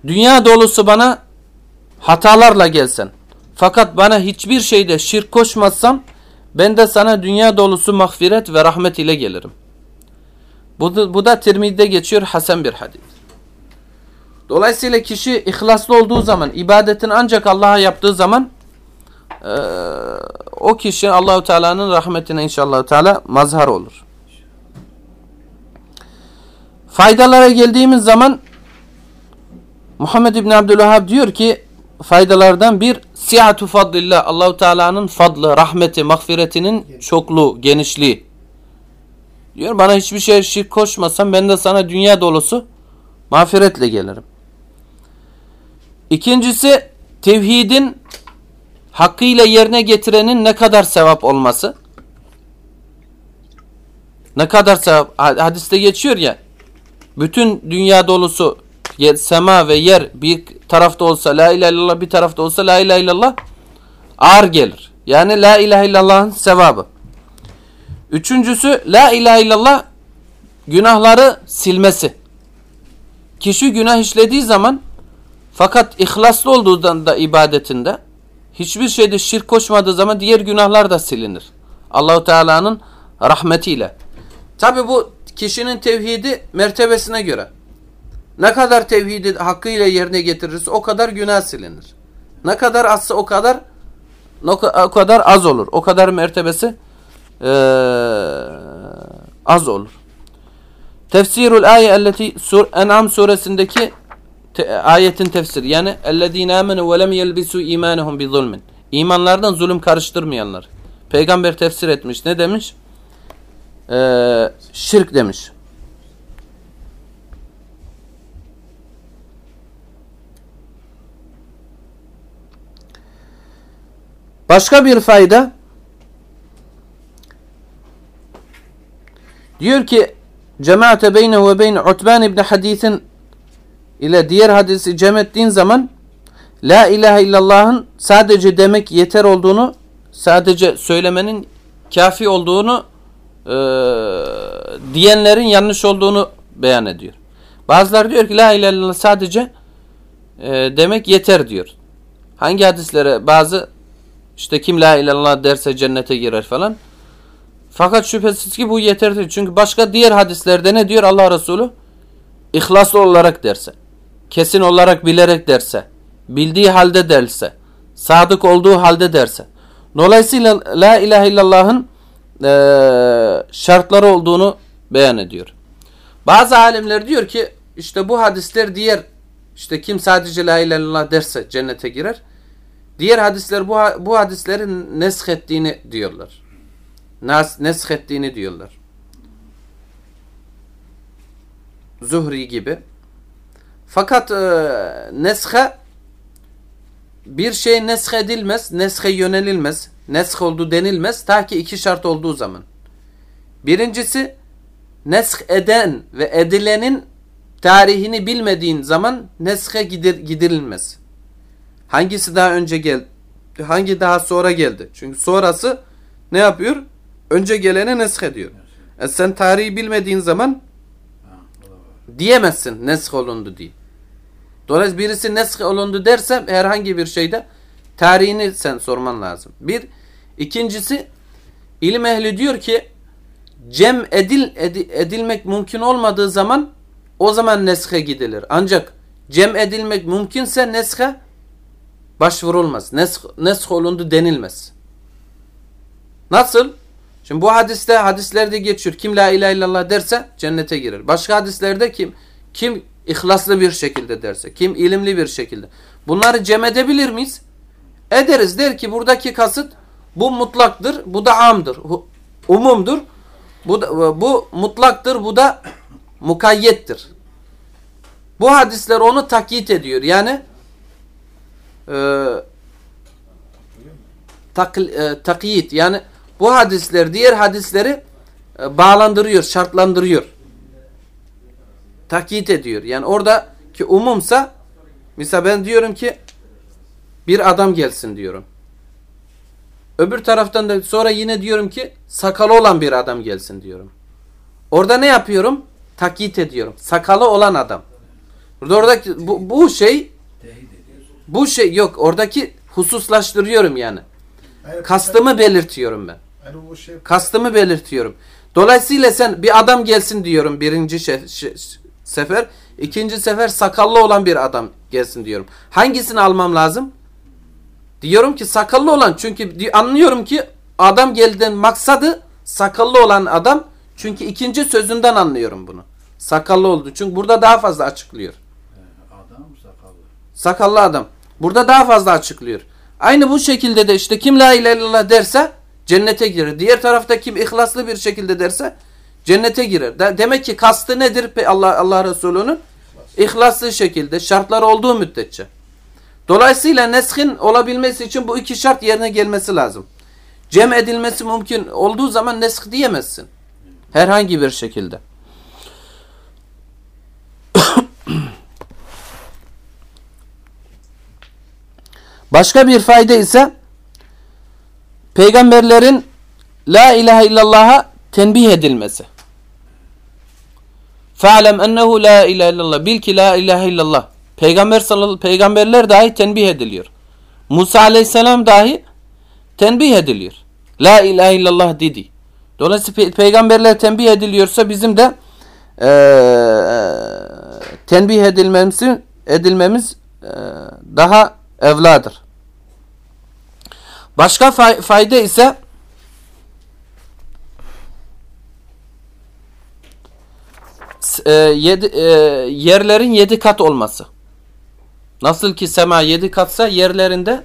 dünya dolusu bana hatalarla gelsen fakat bana hiçbir şeyde şirk koşmazsan ben de sana dünya dolusu mağfiret ve rahmet ile gelirim. Bu da, bu da Tirmid'de geçiyor Hasan bir hadis. Dolayısıyla kişi ihlaslı olduğu zaman, ibadetini ancak Allah'a yaptığı zaman eee, o kişi Allahu Teala'nın rahmetine inşallah Teala mazhar olur. Faydalara geldiğimiz zaman Muhammed İbn Abdülvahhab diyor ki faydalardan bir siyatu fadlillah Allahu Teala'nın fadlı, rahmeti, mağfiretinin çokluğu, genişliği. Diyor bana hiçbir şey şirk koşmasan ben de sana dünya dolusu mağfiretle gelirim. İkincisi tevhidin hakkıyla yerine getirenin ne kadar sevap olması. Ne kadar sevap hadiste geçiyor ya bütün dünya dolusu yer, sema ve yer bir tarafta olsa la ilahe illallah bir tarafta olsa la ilahe illallah ağır gelir. Yani la ilahe illallah'ın sevabı. Üçüncüsü la ilahe illallah günahları silmesi. Kişi günah işlediği zaman fakat ihlaslı olduğundan da ibadetinde hiçbir şeyde şirk koşmadığı zaman diğer günahlar da silinir. Allahu Teala'nın rahmetiyle. Tabi bu kişinin tevhidi mertebesine göre. Ne kadar tevhidi hakkıyla yerine getirirse o kadar günah silinir. Ne kadar azsa o kadar o kadar az olur. O kadar mertebesi ee, az olur. Tefsirul ayet elleti sur En'am suresindeki te, ayetin tefsiri yani ellezine amenu ve lem yelbisu imanuhum bi zulmin. İmanlardan zulüm karıştırmayanlar. Peygamber tefsir etmiş. Ne demiş? Ee, şirk demiş. Başka bir fayda diyor ki cemaate beyne ve beyne Utban İbni Hadis'in ile diğer hadisi cem ettiğin zaman La ilahe illallah'ın sadece demek yeter olduğunu sadece söylemenin kafi olduğunu e, diyenlerin yanlış olduğunu beyan ediyor. Bazıları diyor ki La ilahe illallah sadece e, demek yeter diyor. Hangi hadislere bazı işte kim la ilallah derse cennete girer falan. Fakat şüphesiz ki bu yeterli. Çünkü başka diğer hadislerde ne diyor Allah Resulü? İhlaslı olarak derse, kesin olarak bilerek derse, bildiği halde derse, sadık olduğu halde derse. Dolayısıyla la ilahe illallah'ın e, şartları olduğunu beyan ediyor. Bazı alimler diyor ki işte bu hadisler diğer işte kim sadece la ilahe illallah derse cennete girer. Diğer hadisler bu, bu hadislerin nesk ettiğini diyorlar. Nas, nesk ettiğini diyorlar. Zuhri gibi. Fakat e, neshe bir şey nesk edilmez, neske yönelilmez, nesk oldu denilmez ta ki iki şart olduğu zaman. Birincisi nesk eden ve edilenin tarihini bilmediğin zaman neske gidir, gidirilmez. Hangisi daha önce geldi? Hangi daha sonra geldi? Çünkü sonrası ne yapıyor? Önce gelene nesk ediyor. E sen tarihi bilmediğin zaman diyemezsin nesk olundu diye. Dolayısıyla birisi nesk olundu derse herhangi bir şeyde tarihini sen sorman lazım. Bir. ikincisi ilim ehli diyor ki cem edil, edilmek mümkün olmadığı zaman o zaman neske gidilir. Ancak cem edilmek mümkünse neske başvurulmaz. Nesk, nesk olundu denilmez. Nasıl? Şimdi bu hadiste hadislerde geçiyor. Kim la ilahe illallah derse cennete girer. Başka hadislerde kim kim ihlaslı bir şekilde derse, kim ilimli bir şekilde. Bunları cem edebilir miyiz? Ederiz. Der ki buradaki kasıt bu mutlaktır, bu da amdır. Umumdur. Bu da, bu mutlaktır, bu da mukayyettir. Bu hadisler onu takyit ediyor. Yani e, tak, e, takyit yani bu hadisler diğer hadisleri e, bağlandırıyor, şartlandırıyor. Takyit ediyor. Yani orada ki umumsa mesela ben diyorum ki bir adam gelsin diyorum. Öbür taraftan da sonra yine diyorum ki sakalı olan bir adam gelsin diyorum. Orada ne yapıyorum? Takyit ediyorum. Sakalı olan adam. Burada oradaki bu, bu şey bu şey yok. Oradaki hususlaştırıyorum yani. Kastımı belirtiyorum ben. Şey... Kastımı belirtiyorum. Dolayısıyla sen bir adam gelsin diyorum birinci sefer. ikinci sefer sakallı olan bir adam gelsin diyorum. Hangisini almam lazım? Diyorum ki sakallı olan. Çünkü anlıyorum ki adam geldiğin maksadı sakallı olan adam. Çünkü ikinci sözünden anlıyorum bunu. Sakallı oldu. Çünkü burada daha fazla açıklıyor. Adam sakallı. Sakallı adam. Burada daha fazla açıklıyor. Aynı bu şekilde de işte kim la ilahe illallah derse cennete girer. Diğer tarafta kim ihlaslı bir şekilde derse cennete girer. De demek ki kastı nedir Allah Allah Resulü'nün? İhlaslı şekilde şartlar olduğu müddetçe. Dolayısıyla neshin olabilmesi için bu iki şart yerine gelmesi lazım. Cem edilmesi mümkün olduğu zaman nesk diyemezsin. Herhangi bir şekilde. Başka bir fayda ise peygamberlerin la ilahe illallah'a tenbih edilmesi. Fa'lem ennehu la ilahe illallah. Bil ki la ilahe illallah. Peygamber peygamberler dahi tenbih ediliyor. Musa aleyhisselam dahi tenbih ediliyor. La ilahe illallah dedi. Dolayısıyla pe peygamberler tenbih ediliyorsa bizim de e, tenbih edilmemiz, edilmemiz e, daha evladır. Başka fay fayda ise e, yedi, e, yerlerin yedi kat olması. Nasıl ki sema yedi katsa yerlerinde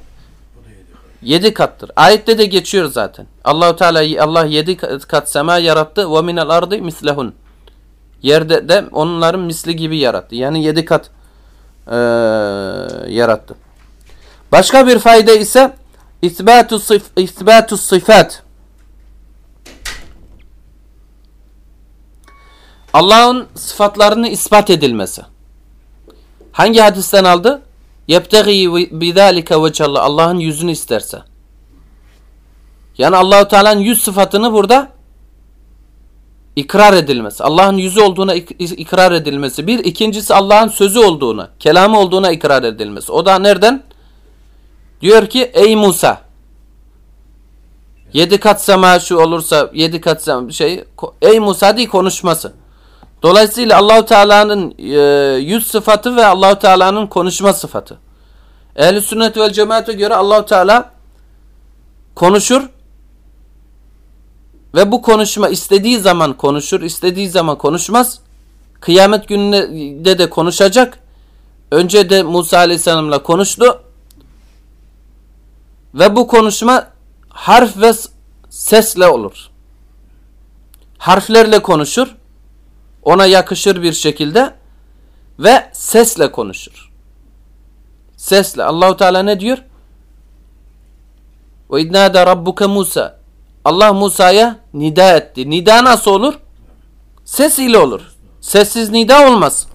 yedi kattır. Ayette de geçiyor zaten. Allahu Teala Allah yedi kat sema yarattı ve minel ardı mislehun. Yerde de onların misli gibi yarattı. Yani yedi kat e, yarattı. Başka bir fayda ise İsbatu, sıf isbatu sıfat. Allah'ın sıfatlarını ispat edilmesi. Hangi hadisten aldı? Yebtegi bidalike vecellah. Allah'ın yüzünü isterse. Yani Allahu Teala'nın yüz sıfatını burada ikrar edilmesi. Allah'ın yüzü olduğuna ikrar edilmesi. Bir. ikincisi Allah'ın sözü olduğuna, kelamı olduğuna ikrar edilmesi. O da nereden? Diyor ki ey Musa yedi kat sema şu olursa yedi kat sema şey ey Musa diye konuşması. Dolayısıyla Allahu Teala'nın e, yüz sıfatı ve Allahu Teala'nın konuşma sıfatı. Ehl-i sünnet vel cemaate göre Allahu Teala konuşur ve bu konuşma istediği zaman konuşur, istediği zaman konuşmaz. Kıyamet gününde de konuşacak. Önce de Musa Aleyhisselam'la konuştu. Ve bu konuşma harf ve sesle olur. Harflerle konuşur. Ona yakışır bir şekilde ve sesle konuşur. Sesle. Allahu Teala ne diyor? Ve idnâde rabbuke Musa. Allah Musa'ya nida etti. Nida nasıl olur? Ses ile olur. Sessiz nida olmaz.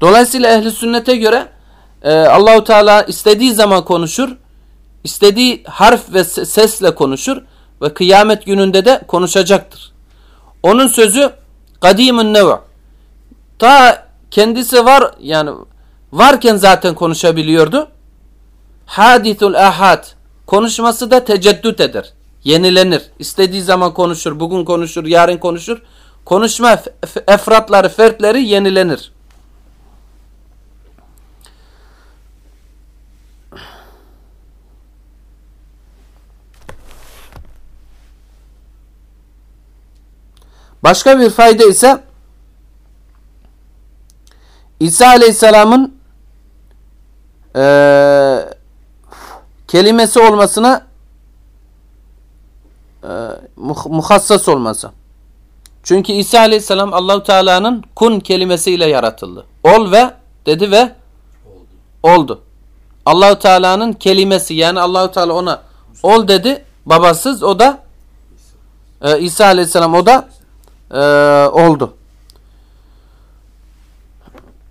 Dolayısıyla ehli sünnete göre e, Allahu Teala istediği zaman konuşur istediği harf ve sesle konuşur ve kıyamet gününde de konuşacaktır. Onun sözü kadimun nev' ta kendisi var yani varken zaten konuşabiliyordu. Hadithul ahad konuşması da teceddüt eder. Yenilenir. İstediği zaman konuşur. Bugün konuşur, yarın konuşur. Konuşma efratları, fertleri yenilenir. Başka bir fayda ise İsa Aleyhisselam'ın e, kelimesi olmasına e, muhassas olması. Çünkü İsa Aleyhisselam Allahu Teala'nın kun kelimesiyle yaratıldı. Ol ve dedi ve oldu. Allahu Teala'nın kelimesi yani Allahu Teala ona ol dedi babasız o da e, İsa Aleyhisselam o da e, oldu.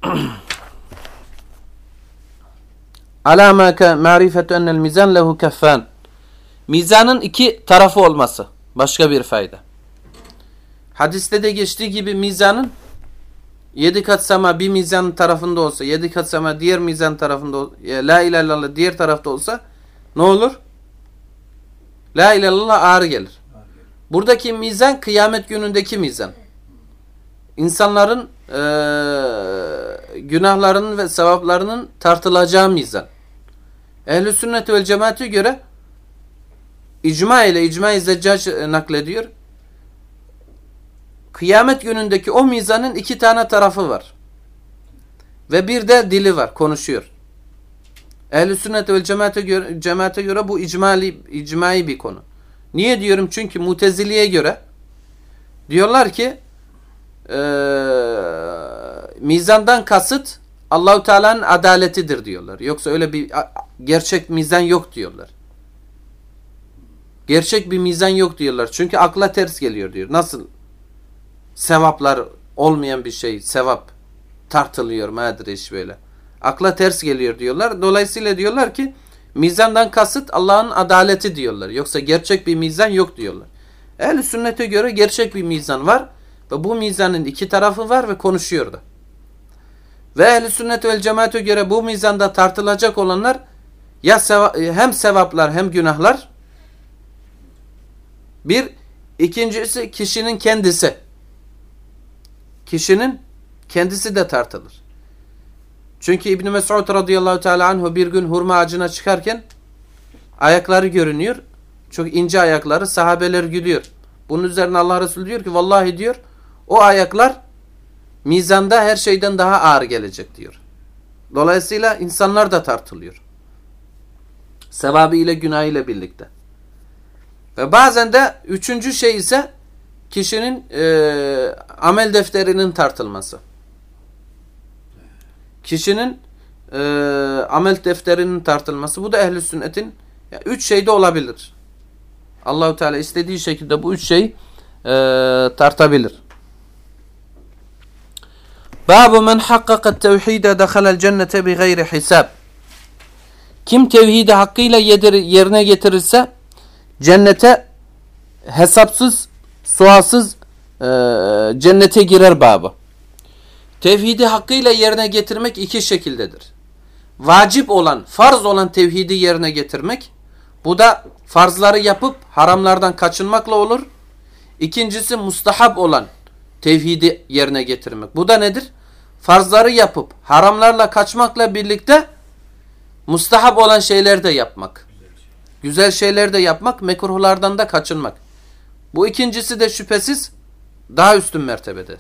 Alamaka marifetu enel mizan lehu keffan. Mizanın iki tarafı olması. Başka bir fayda. Hadiste de geçtiği gibi mizanın yedi kat bir mizanın tarafında olsa, yedi kat diğer mizan tarafında olsa, la ilahe diğer tarafta olsa ne olur? La ilahe ağır gelir. Buradaki mizan kıyamet günündeki mizan. İnsanların e, günahlarının ve sevaplarının tartılacağı mizan. Ehl-i sünnet ve cemaate göre icma ile icma-i zeccac naklediyor. Kıyamet günündeki o mizanın iki tane tarafı var. Ve bir de dili var, konuşuyor. Ehl-i sünnet ve cemaate göre, cemaate göre bu icmali, icmai bir konu. Niye diyorum? Çünkü muteziliye göre diyorlar ki e, mizandan kasıt Allahu Teala'nın adaletidir diyorlar. Yoksa öyle bir gerçek mizan yok diyorlar. Gerçek bir mizan yok diyorlar. Çünkü akla ters geliyor diyor. Nasıl sevaplar olmayan bir şey, sevap tartılıyor mıdır iş böyle. Akla ters geliyor diyorlar. Dolayısıyla diyorlar ki Mizandan kasıt Allah'ın adaleti diyorlar. Yoksa gerçek bir mizan yok diyorlar. Ehl-i sünnete göre gerçek bir mizan var. Ve bu mizanın iki tarafı var ve konuşuyor da. Ve ehl-i sünnet ve cemaate göre bu mizanda tartılacak olanlar ya seva hem sevaplar hem günahlar. Bir, ikincisi kişinin kendisi. kişinin kendisi de tartılır. Çünkü İbn Mesud radıyallahu teala anhu bir gün hurma ağacına çıkarken ayakları görünüyor. Çok ince ayakları sahabeler gülüyor. Bunun üzerine Allah Resulü diyor ki vallahi diyor o ayaklar mizanda her şeyden daha ağır gelecek diyor. Dolayısıyla insanlar da tartılıyor. Sevabı ile günah ile birlikte. Ve bazen de üçüncü şey ise kişinin e, amel defterinin tartılması. Kişinin e, amel defterinin tartılması. Bu da ehli sünnetin ya, üç şeyde olabilir. Allahu Teala istediği şekilde bu üç şey e, tartabilir. Babu men hakkaka tevhide dehalel cennete bi gayri hisab. Kim tevhidi hakkıyla yerine getirirse cennete hesapsız, sualsız e, cennete girer babı. Tevhidi hakkıyla yerine getirmek iki şekildedir. Vacip olan, farz olan tevhidi yerine getirmek. Bu da farzları yapıp haramlardan kaçınmakla olur. İkincisi mustahab olan tevhidi yerine getirmek. Bu da nedir? Farzları yapıp haramlarla kaçmakla birlikte mustahab olan şeyler de yapmak. Güzel şeyler de yapmak, mekruhlardan da kaçınmak. Bu ikincisi de şüphesiz daha üstün mertebededir.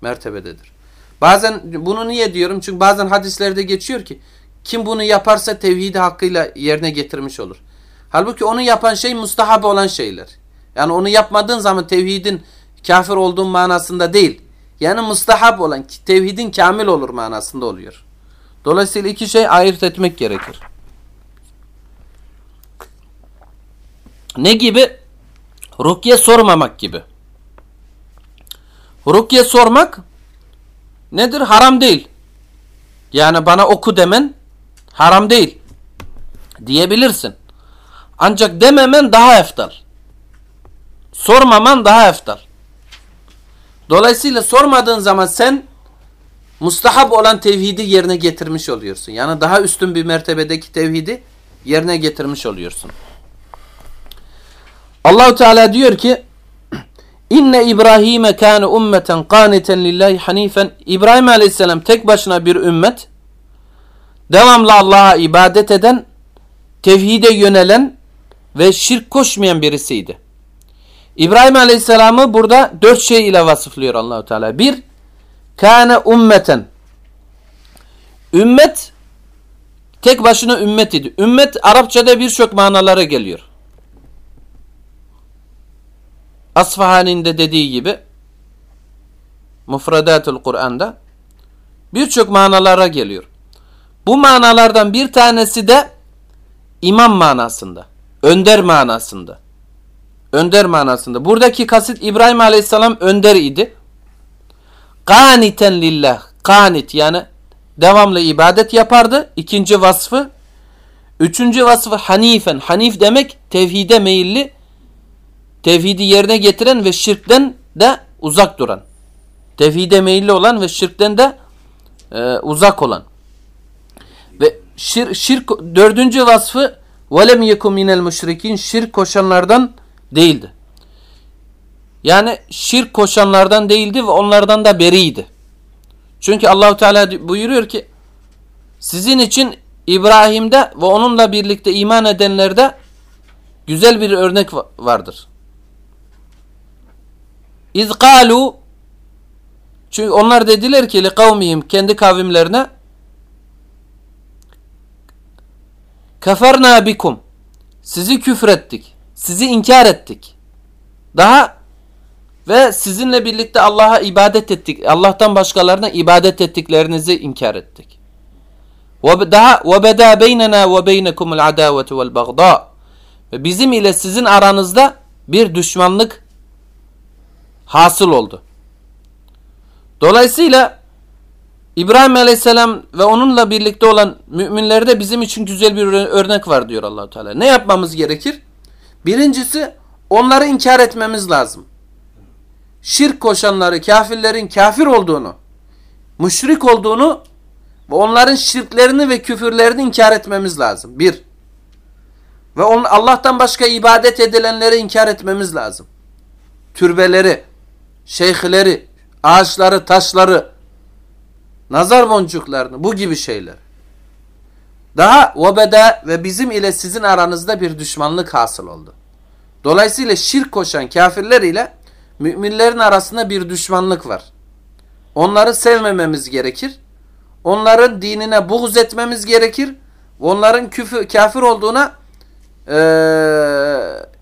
mertebededir. Bazen bunu niye diyorum? Çünkü bazen hadislerde geçiyor ki kim bunu yaparsa tevhidi hakkıyla yerine getirmiş olur. Halbuki onu yapan şey mustahab olan şeyler. Yani onu yapmadığın zaman tevhidin kafir olduğun manasında değil. Yani mustahab olan tevhidin kamil olur manasında oluyor. Dolayısıyla iki şey ayırt etmek gerekir. Ne gibi? Rukye sormamak gibi. Rukye sormak nedir? Haram değil. Yani bana oku demen haram değil. Diyebilirsin. Ancak dememen daha eftal. Sormaman daha eftal. Dolayısıyla sormadığın zaman sen mustahap olan tevhidi yerine getirmiş oluyorsun. Yani daha üstün bir mertebedeki tevhidi yerine getirmiş oluyorsun. Allahu Teala diyor ki İnne İbrahim kana ummeten qaniten lillahi hanifen İbrahim Aleyhisselam tek başına bir ümmet devamlı Allah'a ibadet eden tevhide yönelen ve şirk koşmayan birisiydi. İbrahim Aleyhisselam'ı burada dört şey ile vasıflıyor Allahu Teala. Bir, kâne ummeten. Ümmet tek başına ümmet idi. Ümmet Arapçada birçok manalara geliyor. Asfahani'nin de dediği gibi Mufredatul Kur'an'da birçok manalara geliyor. Bu manalardan bir tanesi de imam manasında, önder manasında. Önder manasında. Buradaki kasıt İbrahim Aleyhisselam önder idi. Kaniten lillah. Kanit yani devamlı ibadet yapardı. İkinci vasfı. Üçüncü vasfı hanifen. Hanif demek tevhide meyilli. Tevhidi yerine getiren ve şirkten de uzak duran. Tevhide meyilli olan ve şirkten de e, uzak olan. Ve şir, şirk dördüncü vasfı velem yekum minel müşrikin şirk koşanlardan değildi. Yani şirk koşanlardan değildi ve onlardan da beriydi. Çünkü Allahu Teala buyuruyor ki sizin için İbrahim'de ve onunla birlikte iman edenlerde güzel bir örnek vardır. İzkalu çünkü onlar dediler ki kavmihim kendi kavimlerine Keferna bikum sizi küfrettik. Sizi inkar ettik. Daha ve sizinle birlikte Allah'a ibadet ettik. Allah'tan başkalarına ibadet ettiklerinizi inkar ettik. Ve daha ve beda beynena ve beynekumul adavetu vel bagda. Ve bizim ile sizin aranızda bir düşmanlık hasıl oldu. Dolayısıyla İbrahim Aleyhisselam ve onunla birlikte olan müminlerde bizim için güzel bir örnek var diyor Allahu Teala. Ne yapmamız gerekir? Birincisi onları inkar etmemiz lazım. Şirk koşanları, kafirlerin kafir olduğunu, müşrik olduğunu ve onların şirklerini ve küfürlerini inkar etmemiz lazım. Bir. Ve on, Allah'tan başka ibadet edilenleri inkar etmemiz lazım. Türbeleri, şeyhleri, ağaçları, taşları, nazar boncuklarını, bu gibi şeyler. Daha vebede ve bizim ile sizin aranızda bir düşmanlık hasıl oldu. Dolayısıyla şirk koşan kafirler ile müminlerin arasında bir düşmanlık var. Onları sevmememiz gerekir. Onların dinine buğz etmemiz gerekir. Onların küfür, kafir olduğuna e,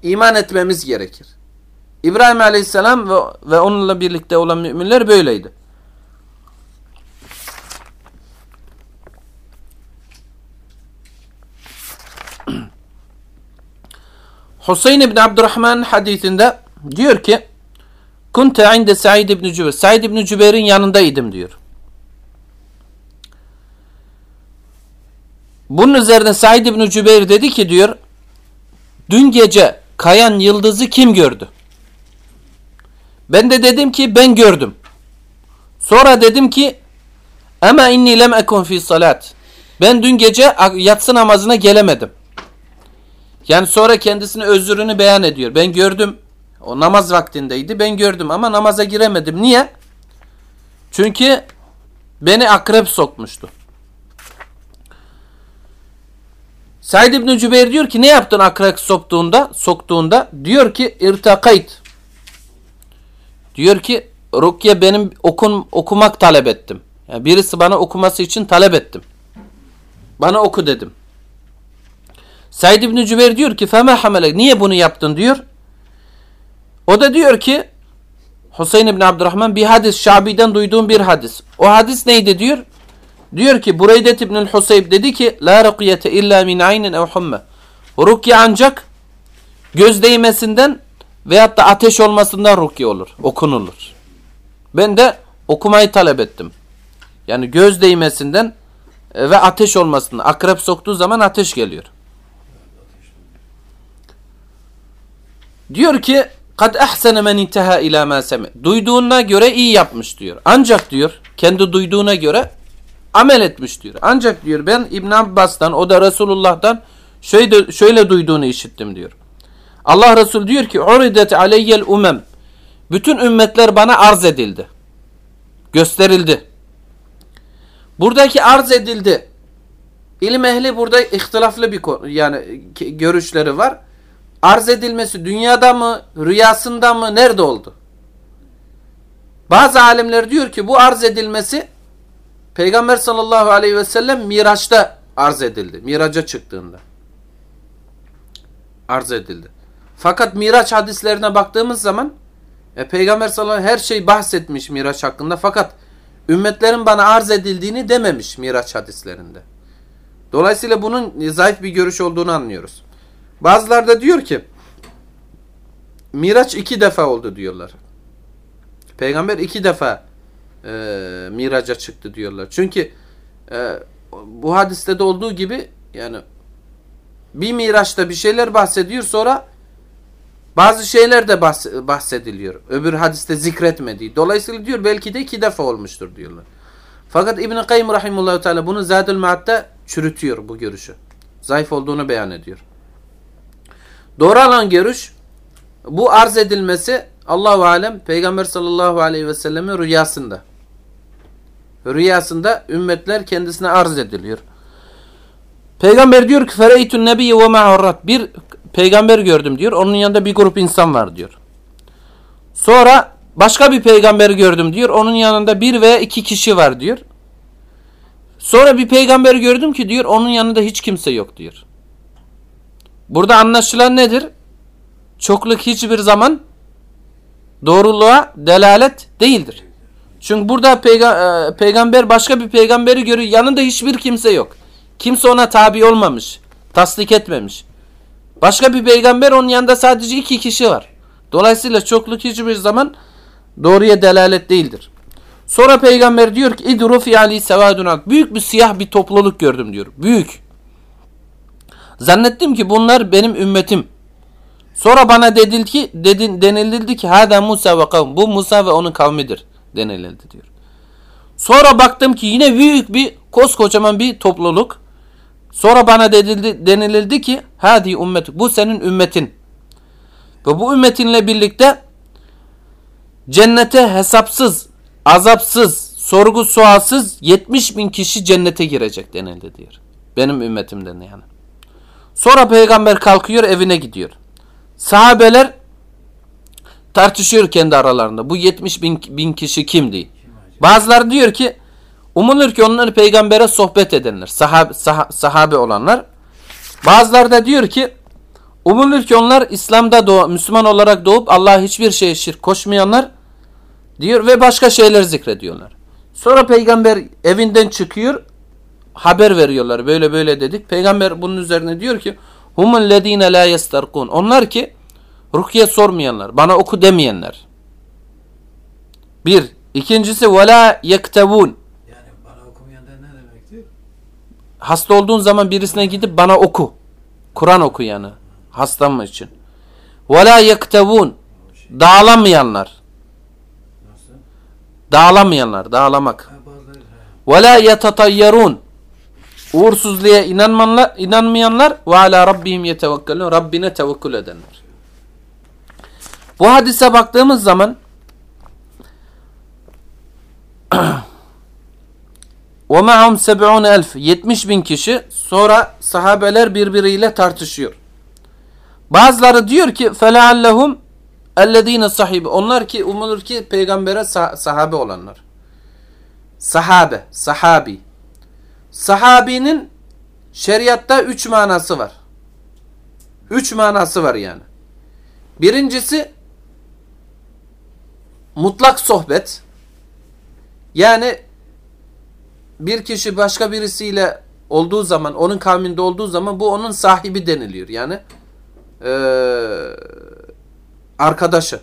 iman etmemiz gerekir. İbrahim Aleyhisselam ve, ve onunla birlikte olan müminler böyleydi. Hüseyin ibn Abdurrahman hadisinde diyor ki Kunte inde Said ibn Cübeyr. Said ibn Cübeyr'in yanındaydım diyor. Bunun üzerine Said ibn Cübeyr dedi ki diyor dün gece kayan yıldızı kim gördü? Ben de dedim ki ben gördüm. Sonra dedim ki ama inni lem ekun fi salat. Ben dün gece yatsı namazına gelemedim. Yani sonra kendisine özrünü beyan ediyor. Ben gördüm. O namaz vaktindeydi. Ben gördüm ama namaza giremedim. Niye? Çünkü beni akrep sokmuştu. Said İbni Cübeyr diyor ki ne yaptın akrep soktuğunda? Soktuğunda diyor ki irtakayt. Diyor ki Rukiye benim okun, okumak talep ettim. Yani birisi bana okuması için talep ettim. Bana oku dedim. Said İbni Cübeyr diyor ki Feme hamele niye bunu yaptın diyor. O da diyor ki Hüseyin İbni Abdurrahman bir hadis Şabi'den duyduğum bir hadis. O hadis neydi diyor. Diyor ki Bureydet İbnül Huseyb dedi ki La rukiyete illa min aynin ev humme. Rukiye ancak göz değmesinden veyahut da ateş olmasından rukiye olur. Okunulur. Ben de okumayı talep ettim. Yani göz değmesinden ve ateş olmasından. Akrep soktuğu zaman ateş geliyor. Diyor ki kad ahsene men intaha ila ma. Duyduğuna göre iyi yapmış diyor. Ancak diyor kendi duyduğuna göre amel etmiş diyor. Ancak diyor ben İbn Abbas'tan o da Resulullah'tan şöyle, şöyle duyduğunu işittim diyor. Allah Resul diyor ki uridet aleyyel umem. Bütün ümmetler bana arz edildi. Gösterildi. Buradaki arz edildi. İlim ehli burada ihtilaflı bir yani görüşleri var arz edilmesi dünyada mı, rüyasında mı, nerede oldu? Bazı alimler diyor ki bu arz edilmesi Peygamber sallallahu aleyhi ve sellem Miraç'ta arz edildi. Miraç'a çıktığında. Arz edildi. Fakat Miraç hadislerine baktığımız zaman e, Peygamber sallallahu her şey bahsetmiş Miraç hakkında. Fakat ümmetlerin bana arz edildiğini dememiş Miraç hadislerinde. Dolayısıyla bunun zayıf bir görüş olduğunu anlıyoruz. Bazılar da diyor ki Miraç iki defa oldu diyorlar. Peygamber iki defa e, miraca çıktı diyorlar. Çünkü e, bu hadiste de olduğu gibi yani bir miraçta bir şeyler bahsediyor sonra bazı şeyler de bahsediliyor. Öbür hadiste zikretmediği. Dolayısıyla diyor belki de iki defa olmuştur diyorlar. Fakat İbn-i Kayyum Rahimullahu Teala bunu Zadül Maat'ta çürütüyor bu görüşü. Zayıf olduğunu beyan ediyor. Doğru olan görüş bu arz edilmesi Allahu alem Peygamber sallallahu aleyhi ve sellemin rüyasında. Rüyasında ümmetler kendisine arz ediliyor. Peygamber diyor ki fereytun nebiyye ve ma'arrat. Bir peygamber gördüm diyor. Onun yanında bir grup insan var diyor. Sonra başka bir peygamber gördüm diyor. Onun yanında bir veya iki kişi var diyor. Sonra bir peygamber gördüm ki diyor onun yanında hiç kimse yok diyor. Burada anlaşılan nedir? Çokluk hiçbir zaman doğruluğa delalet değildir. Çünkü burada peyga e, peygamber başka bir peygamberi görüyor. Yanında hiçbir kimse yok. Kimse ona tabi olmamış. Tasdik etmemiş. Başka bir peygamber onun yanında sadece iki kişi var. Dolayısıyla çokluk hiçbir zaman doğruya delalet değildir. Sonra peygamber diyor ki idru fi ali sevadun Büyük bir siyah bir topluluk gördüm diyor. Büyük. Zannettim ki bunlar benim ümmetim. Sonra bana dedildi ki, dedin, denildi ki hada Musa ve kavm. Bu Musa ve onun kavmidir denildi diyor. Sonra baktım ki yine büyük bir koskocaman bir topluluk. Sonra bana dedildi, denildi ki hadi ümmet bu senin ümmetin. Ve bu ümmetinle birlikte cennete hesapsız azapsız, sorgu sualsız 70 bin kişi cennete girecek denildi diyor. Benim ümmetimden yani. Sonra peygamber kalkıyor evine gidiyor. Sahabeler tartışıyor kendi aralarında. Bu 70 bin, bin kişi kimdi? Bazıları diyor ki umulur ki onları peygambere sohbet edenler. Sahab, sah, sahabe olanlar. Bazıları da diyor ki umulur ki onlar İslam'da doğ, Müslüman olarak doğup Allah'a hiçbir şeye şirk koşmayanlar diyor ve başka şeyler zikrediyorlar. Sonra peygamber evinden çıkıyor haber veriyorlar böyle böyle dedik. Peygamber bunun üzerine diyor ki humul ledine la yestarkun. Onlar ki rukiye sormayanlar, bana oku demeyenler. Bir. ikincisi ve la yektebun. Yani bana okumayan da ne demektir? Hasta olduğun zaman birisine gidip bana oku. Kur'an oku yani. Hastam için. Ve la yektebun. Dağlamayanlar. Nasıl? Dağlamayanlar. Dağlamak. Ve la yetatayyarun. Uğursuzluğa inanmayanlar, inanmayanlar ve ala rabbihim. Rabbine tevekkül edenler. Bu hadise baktığımız zaman ma'hum seb'un elf 70 bin kişi sonra sahabeler birbiriyle tartışıyor. Bazıları diyor ki feleallehum ellezine sahibi onlar ki umulur ki peygambere sah- sahabe olanlar. Sahabe, sahabi. Sahabinin şeriatta üç manası var. Üç manası var yani. Birincisi mutlak sohbet. Yani bir kişi başka birisiyle olduğu zaman, onun kavminde olduğu zaman bu onun sahibi deniliyor. Yani eee, arkadaşı.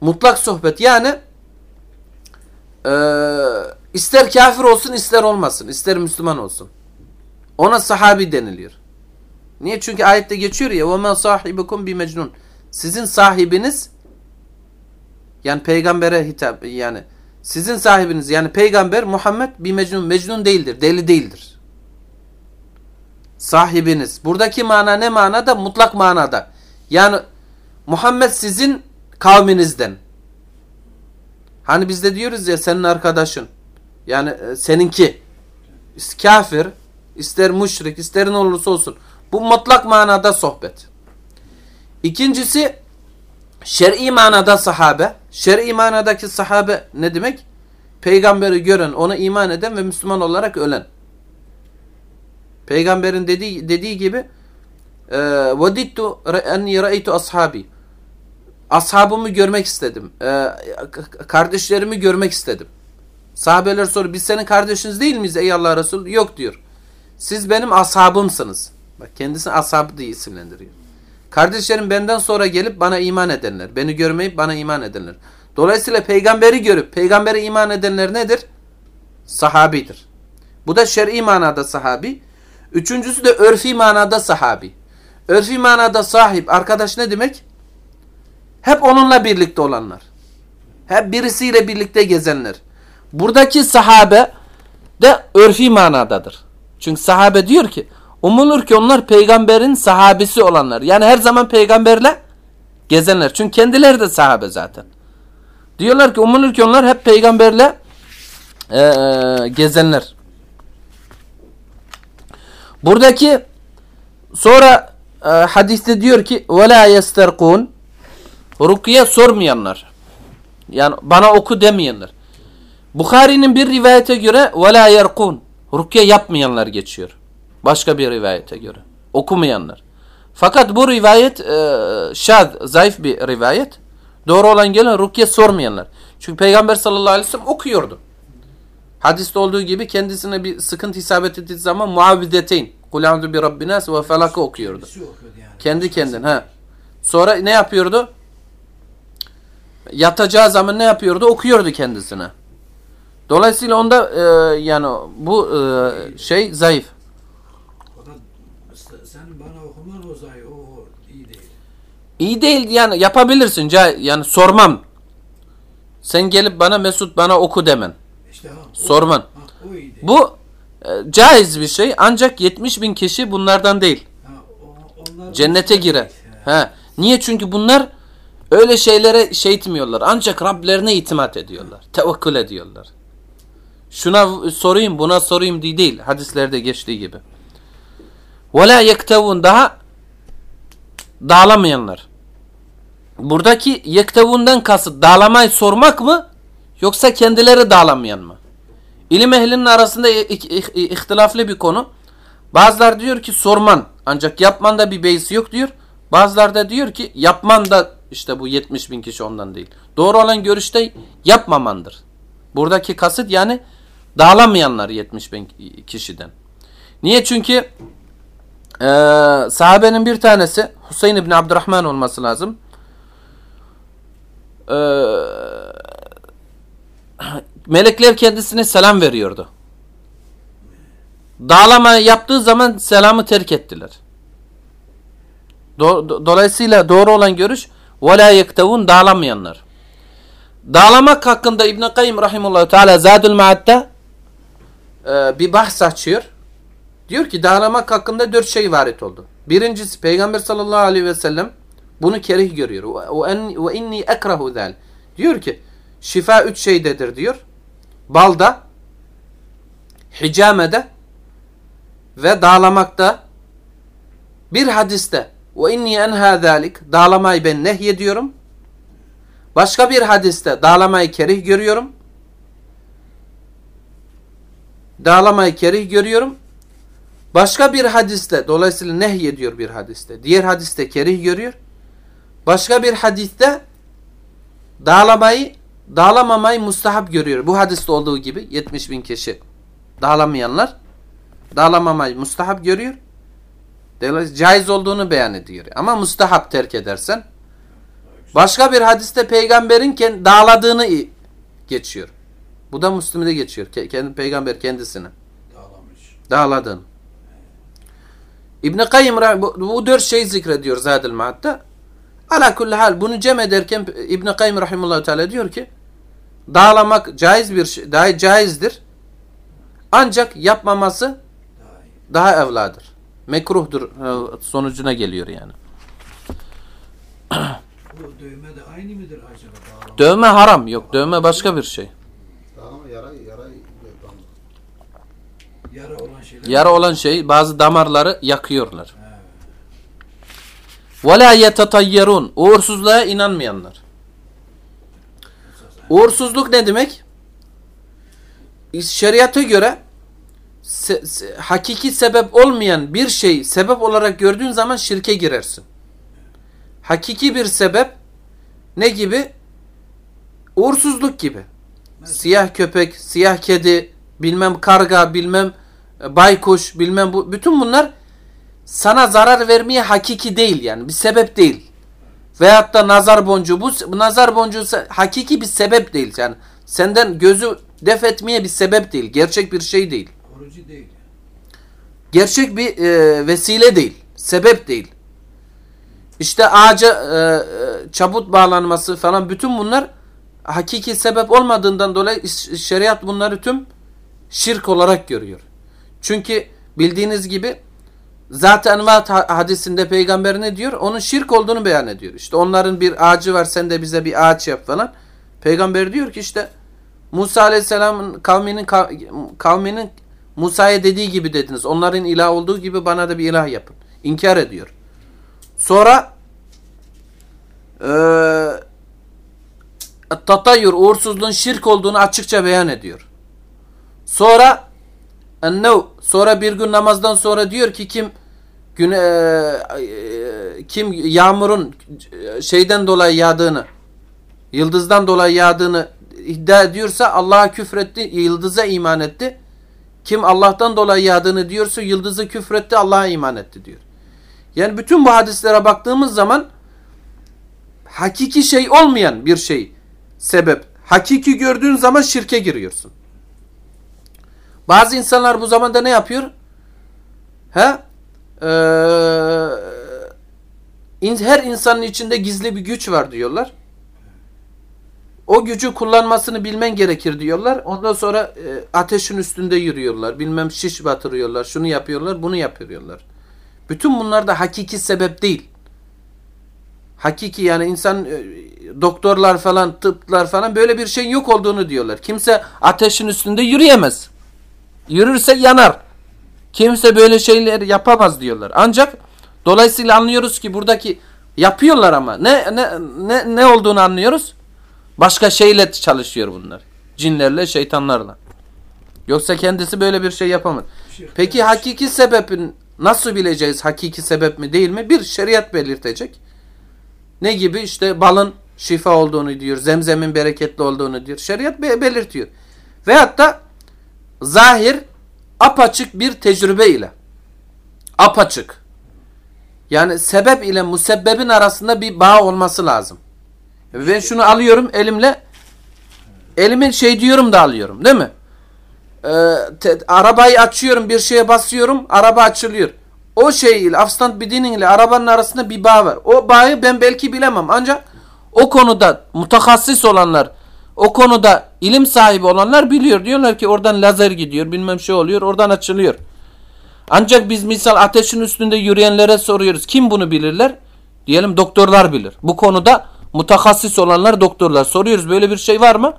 Mutlak sohbet yani eee, ister kafir olsun ister olmasın, ister Müslüman olsun. Ona sahabi deniliyor. Niye? Çünkü ayette geçiyor ya وَمَا صَاحِبُكُمْ بِمَجْنُونَ Sizin sahibiniz yani peygambere hitap yani sizin sahibiniz yani peygamber Muhammed bir mecnun mecnun değildir. Deli değildir. Sahibiniz. Buradaki mana ne manada? Mutlak manada. Yani Muhammed sizin kavminizden. Hani biz de diyoruz ya senin arkadaşın. Yani e, seninki. Kafir, ister müşrik, ister ne olursa olsun. Bu mutlak manada sohbet. İkincisi şer'i manada sahabe. Şer'i manadaki sahabe ne demek? Peygamberi gören, ona iman eden ve Müslüman olarak ölen. Peygamberin dediği, dediği gibi وَدِدْتُ اَنِّي رَأَيْتُ ashabi. Ashabımı görmek istedim. Ee, kardeşlerimi görmek istedim. Sahabeler soruyor biz senin kardeşiniz değil miyiz ey Allah Resulü? Yok diyor. Siz benim ashabımsınız. Bak kendisini ashab diye isimlendiriyor. Kardeşlerim benden sonra gelip bana iman edenler. Beni görmeyip bana iman edenler. Dolayısıyla peygamberi görüp peygambere iman edenler nedir? Sahabidir. Bu da şer'i manada sahabi. Üçüncüsü de örfi manada sahabi. Örfi manada sahip arkadaş ne demek? Hep onunla birlikte olanlar. Hep birisiyle birlikte gezenler. Buradaki sahabe de örfi manadadır. Çünkü sahabe diyor ki umulur ki onlar peygamberin sahabesi olanlar. Yani her zaman peygamberle gezenler. Çünkü kendileri de sahabe zaten. Diyorlar ki umulur ki onlar hep peygamberle e, e, gezenler. Buradaki sonra e, hadiste diyor ki وَلَا يَسْتَرْقُونَ Rukiye sormayanlar. Yani bana oku demeyenler. Bukhari'nin bir rivayete göre وَلَا يَرْقُونَ Rukiye yapmayanlar geçiyor. Başka bir rivayete göre. Okumayanlar. Fakat bu rivayet e, şad, zayıf bir rivayet. Doğru olan gelen rukiye sormayanlar. Çünkü Peygamber sallallahu aleyhi ve sellem okuyordu. Hadiste olduğu gibi kendisine bir sıkıntı isabet ettiği zaman muavideteyn. Kulâmdü bi rabbinas ve felakı okuyordu. Yani. Kendi kendine. Ha. Sonra ne yapıyordu? Yatacağı zaman ne yapıyordu? Okuyordu kendisine. Dolayısıyla onda e, yani bu e, şey zayıf. O da se- senin bana okuman o zayi, o, o iyi değil. İyi değil yani yapabilirsin. Yani sormam. Sen gelip bana Mesut bana oku demen. İşte, Sorman. Ha, Bu e, caiz bir şey ancak 70 bin kişi bunlardan değil. Ha, o, Cennete girer. Ha. Niye? Çünkü bunlar öyle şeylere şey etmiyorlar. Ancak Rablerine itimat ediyorlar. Ha. Tevekkül ediyorlar. Şuna sorayım buna sorayım diye değil. Hadislerde geçtiği gibi. Ve la yektevun daha dağlamayanlar. Buradaki yektevundan kasıt dağlamayı sormak mı? Yoksa kendileri dağlamayan mı? İlim ehlinin arasında ihtilaflı bir konu. Bazılar diyor ki sorman ancak yapman da bir beysi yok diyor. Bazılar da diyor ki yapman da işte bu 70 bin kişi ondan değil. Doğru olan görüşte yapmamandır. Buradaki kasıt yani dağılamayanlar 70 bin kişiden. Niye? Çünkü e, sahabenin bir tanesi Hüseyin İbni Abdurrahman olması lazım E, melekler kendisine selam veriyordu. Dağlama yaptığı zaman selamı terk ettiler. Do dolayısıyla doğru olan görüş وَلَا يَكْتَوُونَ dağlamayanlar. Dağlamak hakkında İbn-i Kayyum Rahimullahu Teala Zadül Maad'da e, bir bahs açıyor. Diyor ki dağlamak hakkında dört şey varit oldu. Birincisi Peygamber sallallahu aleyhi ve sellem bunu kerih görüyor. Ve inni ekrahu zal. Diyor ki şifa üç şeydedir diyor. Balda, hicamede ve dağlamakta bir hadiste ve inni enha zalik dağlamayı ben nehyediyorum. Başka bir hadiste dağlamayı kerih görüyorum. Dağlamayı kerih görüyorum. Başka bir hadiste dolayısıyla nehyediyor bir hadiste. Diğer hadiste kerih görüyor. Başka bir hadiste dağlamayı dağlamamayı mustahap görüyor. Bu hadiste olduğu gibi 70 bin kişi dağlamayanlar dağlamamayı mustahap görüyor. Caiz olduğunu beyan ediyor. Ama mustahap terk edersen başka bir hadiste peygamberin dağladığını geçiyor. Bu da Müslüm'de geçiyor. Kendi peygamber kendisine. Dağlamış. Dağladın. İbn Kayyim bu, bu dört şey zikrediyor Zadül Maat'ta. Ala kulli hal bunu cem ederken İbn Kayyim rahimehullah teala diyor ki dağlamak caiz bir şey, daha caizdir. Ancak yapmaması daha evladır. Mekruhdur e, sonucuna geliyor yani. Bu dövme de aynı mıdır acaba? Dağlama. Dövme haram. Yok dövme başka bir şey. Dağlama yara yara Yara olan. Yara olan şey bazı damarları yakıyorlar. وَلَا يَتَطَيَّرُونَ Uğursuzluğa inanmayanlar. Uğursuzluk ne demek? Şeriata göre se, se, hakiki sebep olmayan bir şey sebep olarak gördüğün zaman şirke girersin. Hakiki bir sebep ne gibi? Uğursuzluk gibi. Evet. Siyah köpek, siyah kedi, bilmem karga, bilmem e, baykuş, bilmem bu bütün bunlar sana zarar vermeye hakiki değil yani bir sebep değil. Veyahut da nazar boncuğu bu, bu nazar boncuğu hakiki bir sebep değil yani senden gözü def etmeye bir sebep değil, gerçek bir şey değil. Korucu değil. Gerçek bir e, vesile değil, sebep değil. İşte ağaca e, e, çabut bağlanması falan bütün bunlar hakiki sebep olmadığından dolayı şeriat bunları tüm şirk olarak görüyor. Çünkü bildiğiniz gibi zaten envat hadisinde peygamber ne diyor? Onun şirk olduğunu beyan ediyor. İşte onların bir ağacı var sen de bize bir ağaç yap falan. Peygamber diyor ki işte Musa Aleyhisselam'ın kavminin kavminin Musa'ya dediği gibi dediniz. Onların ilah olduğu gibi bana da bir ilah yapın. İnkar ediyor. Sonra eee tatayyur uğursuzluğun şirk olduğunu açıkça beyan ediyor. Sonra ennev sonra bir gün namazdan sonra diyor ki kim güne, e, kim yağmurun şeyden dolayı yağdığını yıldızdan dolayı yağdığını iddia ediyorsa Allah'a küfretti, yıldıza iman etti. Kim Allah'tan dolayı yağdığını diyorsa yıldızı küfretti, Allah'a iman etti diyor. Yani bütün bu hadislere baktığımız zaman hakiki şey olmayan bir şey sebep. Hakiki gördüğün zaman şirke giriyorsun. Bazı insanlar bu zamanda ne yapıyor? He? Ee, her insanın içinde gizli bir güç var diyorlar. O gücü kullanmasını bilmen gerekir diyorlar. Ondan sonra e, ateşin üstünde yürüyorlar. Bilmem şiş batırıyorlar. Şunu yapıyorlar, bunu yapıyorlar. Bütün bunlar da hakiki sebep değil. Hakiki yani insan e, doktorlar falan tıplar falan böyle bir şeyin yok olduğunu diyorlar. Kimse ateşin üstünde yürüyemez. Yürürse yanar. Kimse böyle şeyler yapamaz diyorlar. Ancak dolayısıyla anlıyoruz ki buradaki yapıyorlar ama ne ne ne, ne olduğunu anlıyoruz. Başka şeyle çalışıyor bunlar. Cinlerle, şeytanlarla. Yoksa kendisi böyle bir şey yapamaz. Peki hakiki sebebin nasıl bileceğiz hakiki sebep mi değil mi? Bir şeriat belirtecek. Ne gibi? İşte balın şifa olduğunu diyor. Zemzemin bereketli olduğunu diyor. Şeriat be belirtiyor. Veyahut da zahir apaçık bir tecrübe ile apaçık yani sebep ile musebbebin arasında bir bağ olması lazım. Ben şunu alıyorum elimle elimin şey diyorum da alıyorum değil mi? Ee, te, arabayı açıyorum bir şeye basıyorum araba açılıyor. O şey ile afstand bidinin ile arabanın arasında bir bağ var. O bağı ben belki bilemem ancak o konuda mutakassis olanlar o konuda ilim sahibi olanlar biliyor. Diyorlar ki oradan lazer gidiyor bilmem şey oluyor oradan açılıyor. Ancak biz misal ateşin üstünde yürüyenlere soruyoruz. Kim bunu bilirler? Diyelim doktorlar bilir. Bu konuda mutakassis olanlar doktorlar. Soruyoruz böyle bir şey var mı?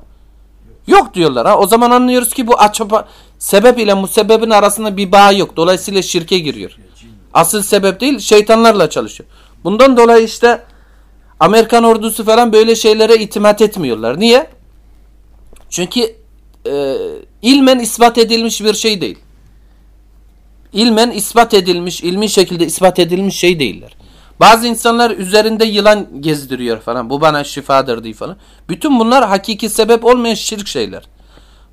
Yok diyorlar. Ha? O zaman anlıyoruz ki bu açıpa, sebep ile musebbebin arasında bir bağ yok. Dolayısıyla şirke giriyor. Asıl sebep değil şeytanlarla çalışıyor. Bundan dolayı işte Amerikan ordusu falan böyle şeylere itimat etmiyorlar. Niye? Çünkü e, ilmen ispat edilmiş bir şey değil. İlmen ispat edilmiş, ilmi şekilde ispat edilmiş şey değiller. Bazı insanlar üzerinde yılan gezdiriyor falan. Bu bana şifadır diye falan. Bütün bunlar hakiki sebep olmayan şirk şeyler.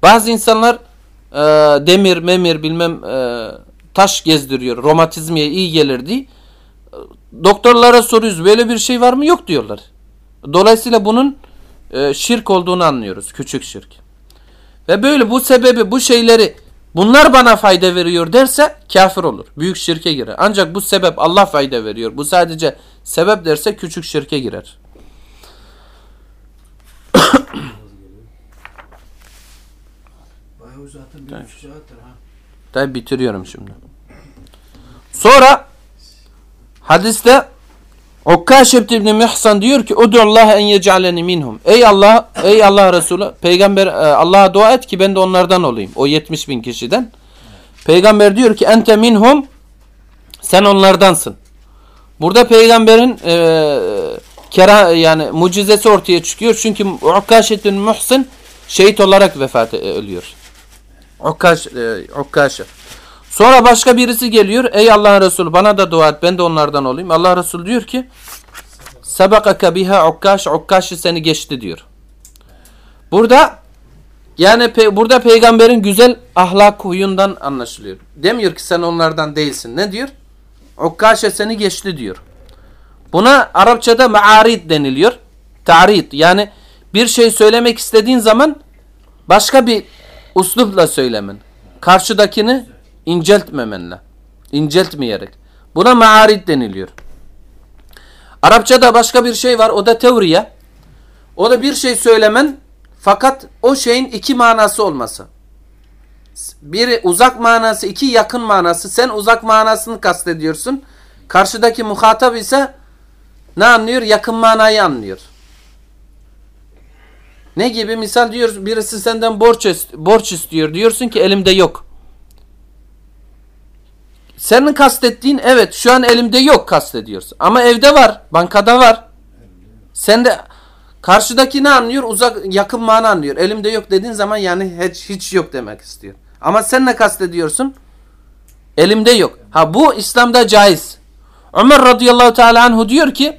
Bazı insanlar e, demir, memir bilmem e, taş gezdiriyor. Romatizmaya iyi gelir diye. Doktorlara soruyoruz böyle bir şey var mı? Yok diyorlar. Dolayısıyla bunun e, şirk olduğunu anlıyoruz. Küçük şirk. Ve böyle bu sebebi bu şeyleri bunlar bana fayda veriyor derse kafir olur. Büyük şirke girer. Ancak bu sebep Allah fayda veriyor. Bu sadece sebep derse küçük şirke girer. Bayağı zaten bir buçuk saattir ha. Tabi bitiriyorum şimdi. Sonra hadiste Ukkaşebt ibn Mihsan diyor ki Udu Allah en yec'aleni minhum. Ey Allah, ey Allah Resulü, peygamber e, Allah'a dua et ki ben de onlardan olayım. O 70 bin kişiden. Peygamber diyor ki ente minhum sen onlardansın. Burada peygamberin e, kera yani mucizesi ortaya çıkıyor. Çünkü Ukkaşebt ibn Muhsin şehit olarak vefat e, ölüyor. Ukkaş, e, Ukkaşe. Sonra başka birisi geliyor. Ey Allah'ın Resulü bana da dua et. Ben de onlardan olayım. Allah Resulü diyor ki Sabakaka biha ukkaş. Ukkaş'ı seni geçti diyor. Burada yani pe burada peygamberin güzel ahlak huyundan anlaşılıyor. Demiyor ki sen onlardan değilsin. Ne diyor? Ukkaş'e seni geçti diyor. Buna Arapçada maarid deniliyor. Ta'rid yani bir şey söylemek istediğin zaman başka bir uslupla söylemen. Karşıdakini inceltmemenle. İnceltmeyerek. Buna maarid deniliyor. Arapçada başka bir şey var. O da teoriye. O da bir şey söylemen fakat o şeyin iki manası olması. Biri uzak manası, iki yakın manası. Sen uzak manasını kastediyorsun. Karşıdaki muhatap ise ne anlıyor? Yakın manayı anlıyor. Ne gibi? Misal diyor birisi senden borç, borç istiyor. Diyorsun ki elimde yok. Senin kastettiğin evet şu an elimde yok kastediyorsun. Ama evde var. Bankada var. Sen de karşıdaki ne anlıyor? Uzak yakın mana anlıyor. Elimde yok dediğin zaman yani hiç, hiç yok demek istiyor. Ama sen ne kastediyorsun? Elimde yok. Ha bu İslam'da caiz. Ömer radıyallahu teala anhu diyor ki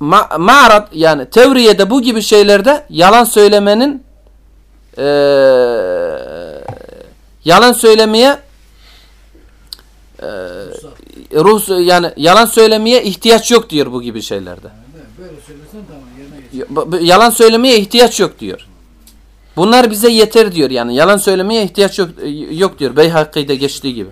ma ma'rat yani tevriyede bu gibi şeylerde yalan söylemenin ee, yalan söylemeye e, ruh yani yalan söylemeye ihtiyaç yok diyor bu gibi şeylerde. Yani böyle söylesen tamam yerine geç. Yalan söylemeye ihtiyaç yok diyor. Bunlar bize yeter diyor yani. Yalan söylemeye ihtiyaç yok yok diyor. Beyhaki'de geçtiği gibi.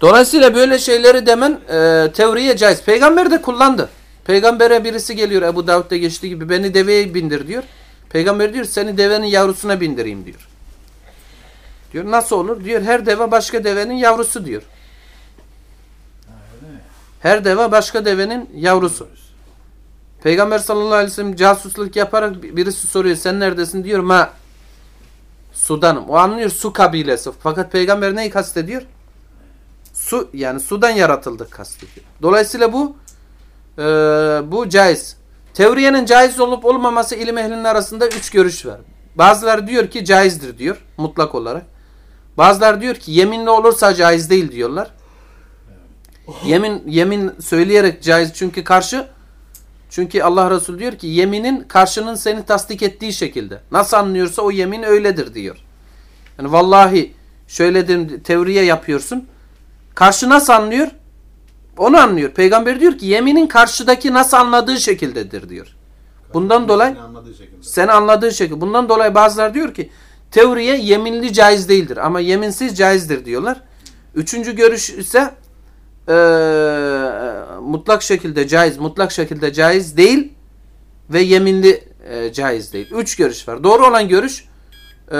Dolayısıyla böyle şeyleri demen e, teoriye caiz. Peygamber de kullandı. Peygambere birisi geliyor Ebu Davud'da geçtiği gibi beni deveye bindir diyor. Peygamber diyor seni devenin yavrusuna bindireyim diyor. Diyor nasıl olur? Diyor her deve başka devenin yavrusu diyor. Her deve başka devenin yavrusu. Peygamber sallallahu aleyhi ve sellem casusluk yaparak birisi soruyor sen neredesin diyor ma Sudan'ım. O anlıyor su kabilesi. Fakat peygamber neyi kastediyor? Su yani sudan yaratıldık kastediyor. Dolayısıyla bu e, bu caiz. Tevriyenin caiz olup olmaması ilim ehlinin arasında üç görüş var. Bazıları diyor ki caizdir diyor mutlak olarak. Bazıları diyor ki yeminli olursa caiz değil diyorlar. Yemin yemin söyleyerek caiz çünkü karşı çünkü Allah Resulü diyor ki yeminin karşının seni tasdik ettiği şekilde. Nasıl anlıyorsa o yemin öyledir diyor. Yani vallahi şöyledir tevriye yapıyorsun. Karşı nasıl anlıyor? Onu anlıyor. Peygamber diyor ki yeminin karşıdaki nasıl anladığı şekildedir diyor. Bundan dolayı Seni anladığı şekilde. Bundan dolayı bazılar diyor ki teoriye yeminli caiz değildir ama yeminsiz caizdir diyorlar. Üçüncü görüş ise eee, mutlak şekilde caiz, mutlak şekilde caiz değil ve yeminli eee, caiz değil. Üç görüş var. Doğru olan görüş eee,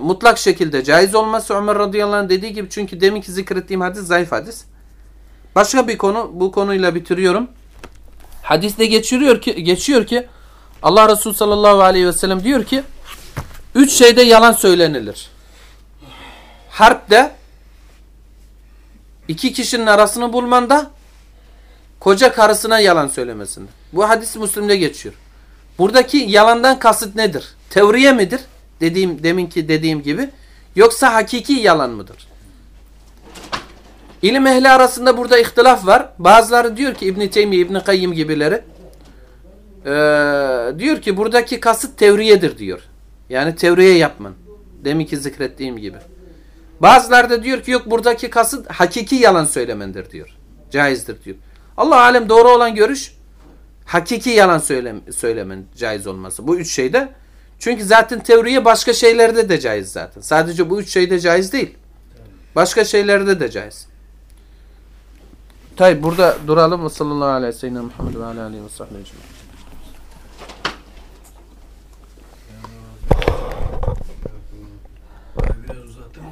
mutlak şekilde caiz olması Ömer radıyallahu anh dediği gibi çünkü deminki zikrettiğim hadis zayıf hadis. Başka bir konu bu konuyla bitiriyorum. Hadiste geçiriyor ki geçiyor ki Allah Resulü sallallahu aleyhi ve sellem diyor ki üç şeyde yalan söylenilir. Harpte iki kişinin arasını bulmanda koca karısına yalan söylemesinde. Bu hadis Müslim'de geçiyor. Buradaki yalandan kasıt nedir? Teoriye midir? Dediğim deminki dediğim gibi yoksa hakiki yalan mıdır? İlim ehli arasında burada ihtilaf var. Bazıları diyor ki İbn Teymiye, İbn Kayyim gibileri eee, diyor ki buradaki kasıt tevriyedir diyor. Yani tevriye yapman. Deminki zikrettiğim gibi. Bazıları da diyor ki yok buradaki kasıt hakiki yalan söylemendir diyor. Caizdir diyor. Allah alem doğru olan görüş hakiki yalan söylem söylemen caiz olması. Bu üç şeyde. Çünkü zaten teoriye başka şeylerde de caiz zaten. Sadece bu üç şeyde caiz değil. Başka şeylerde de caiz. Tabi burada duralım ve sallallahu aleyhi ve sellem Muhammed ve aleyhi ve sahbihi.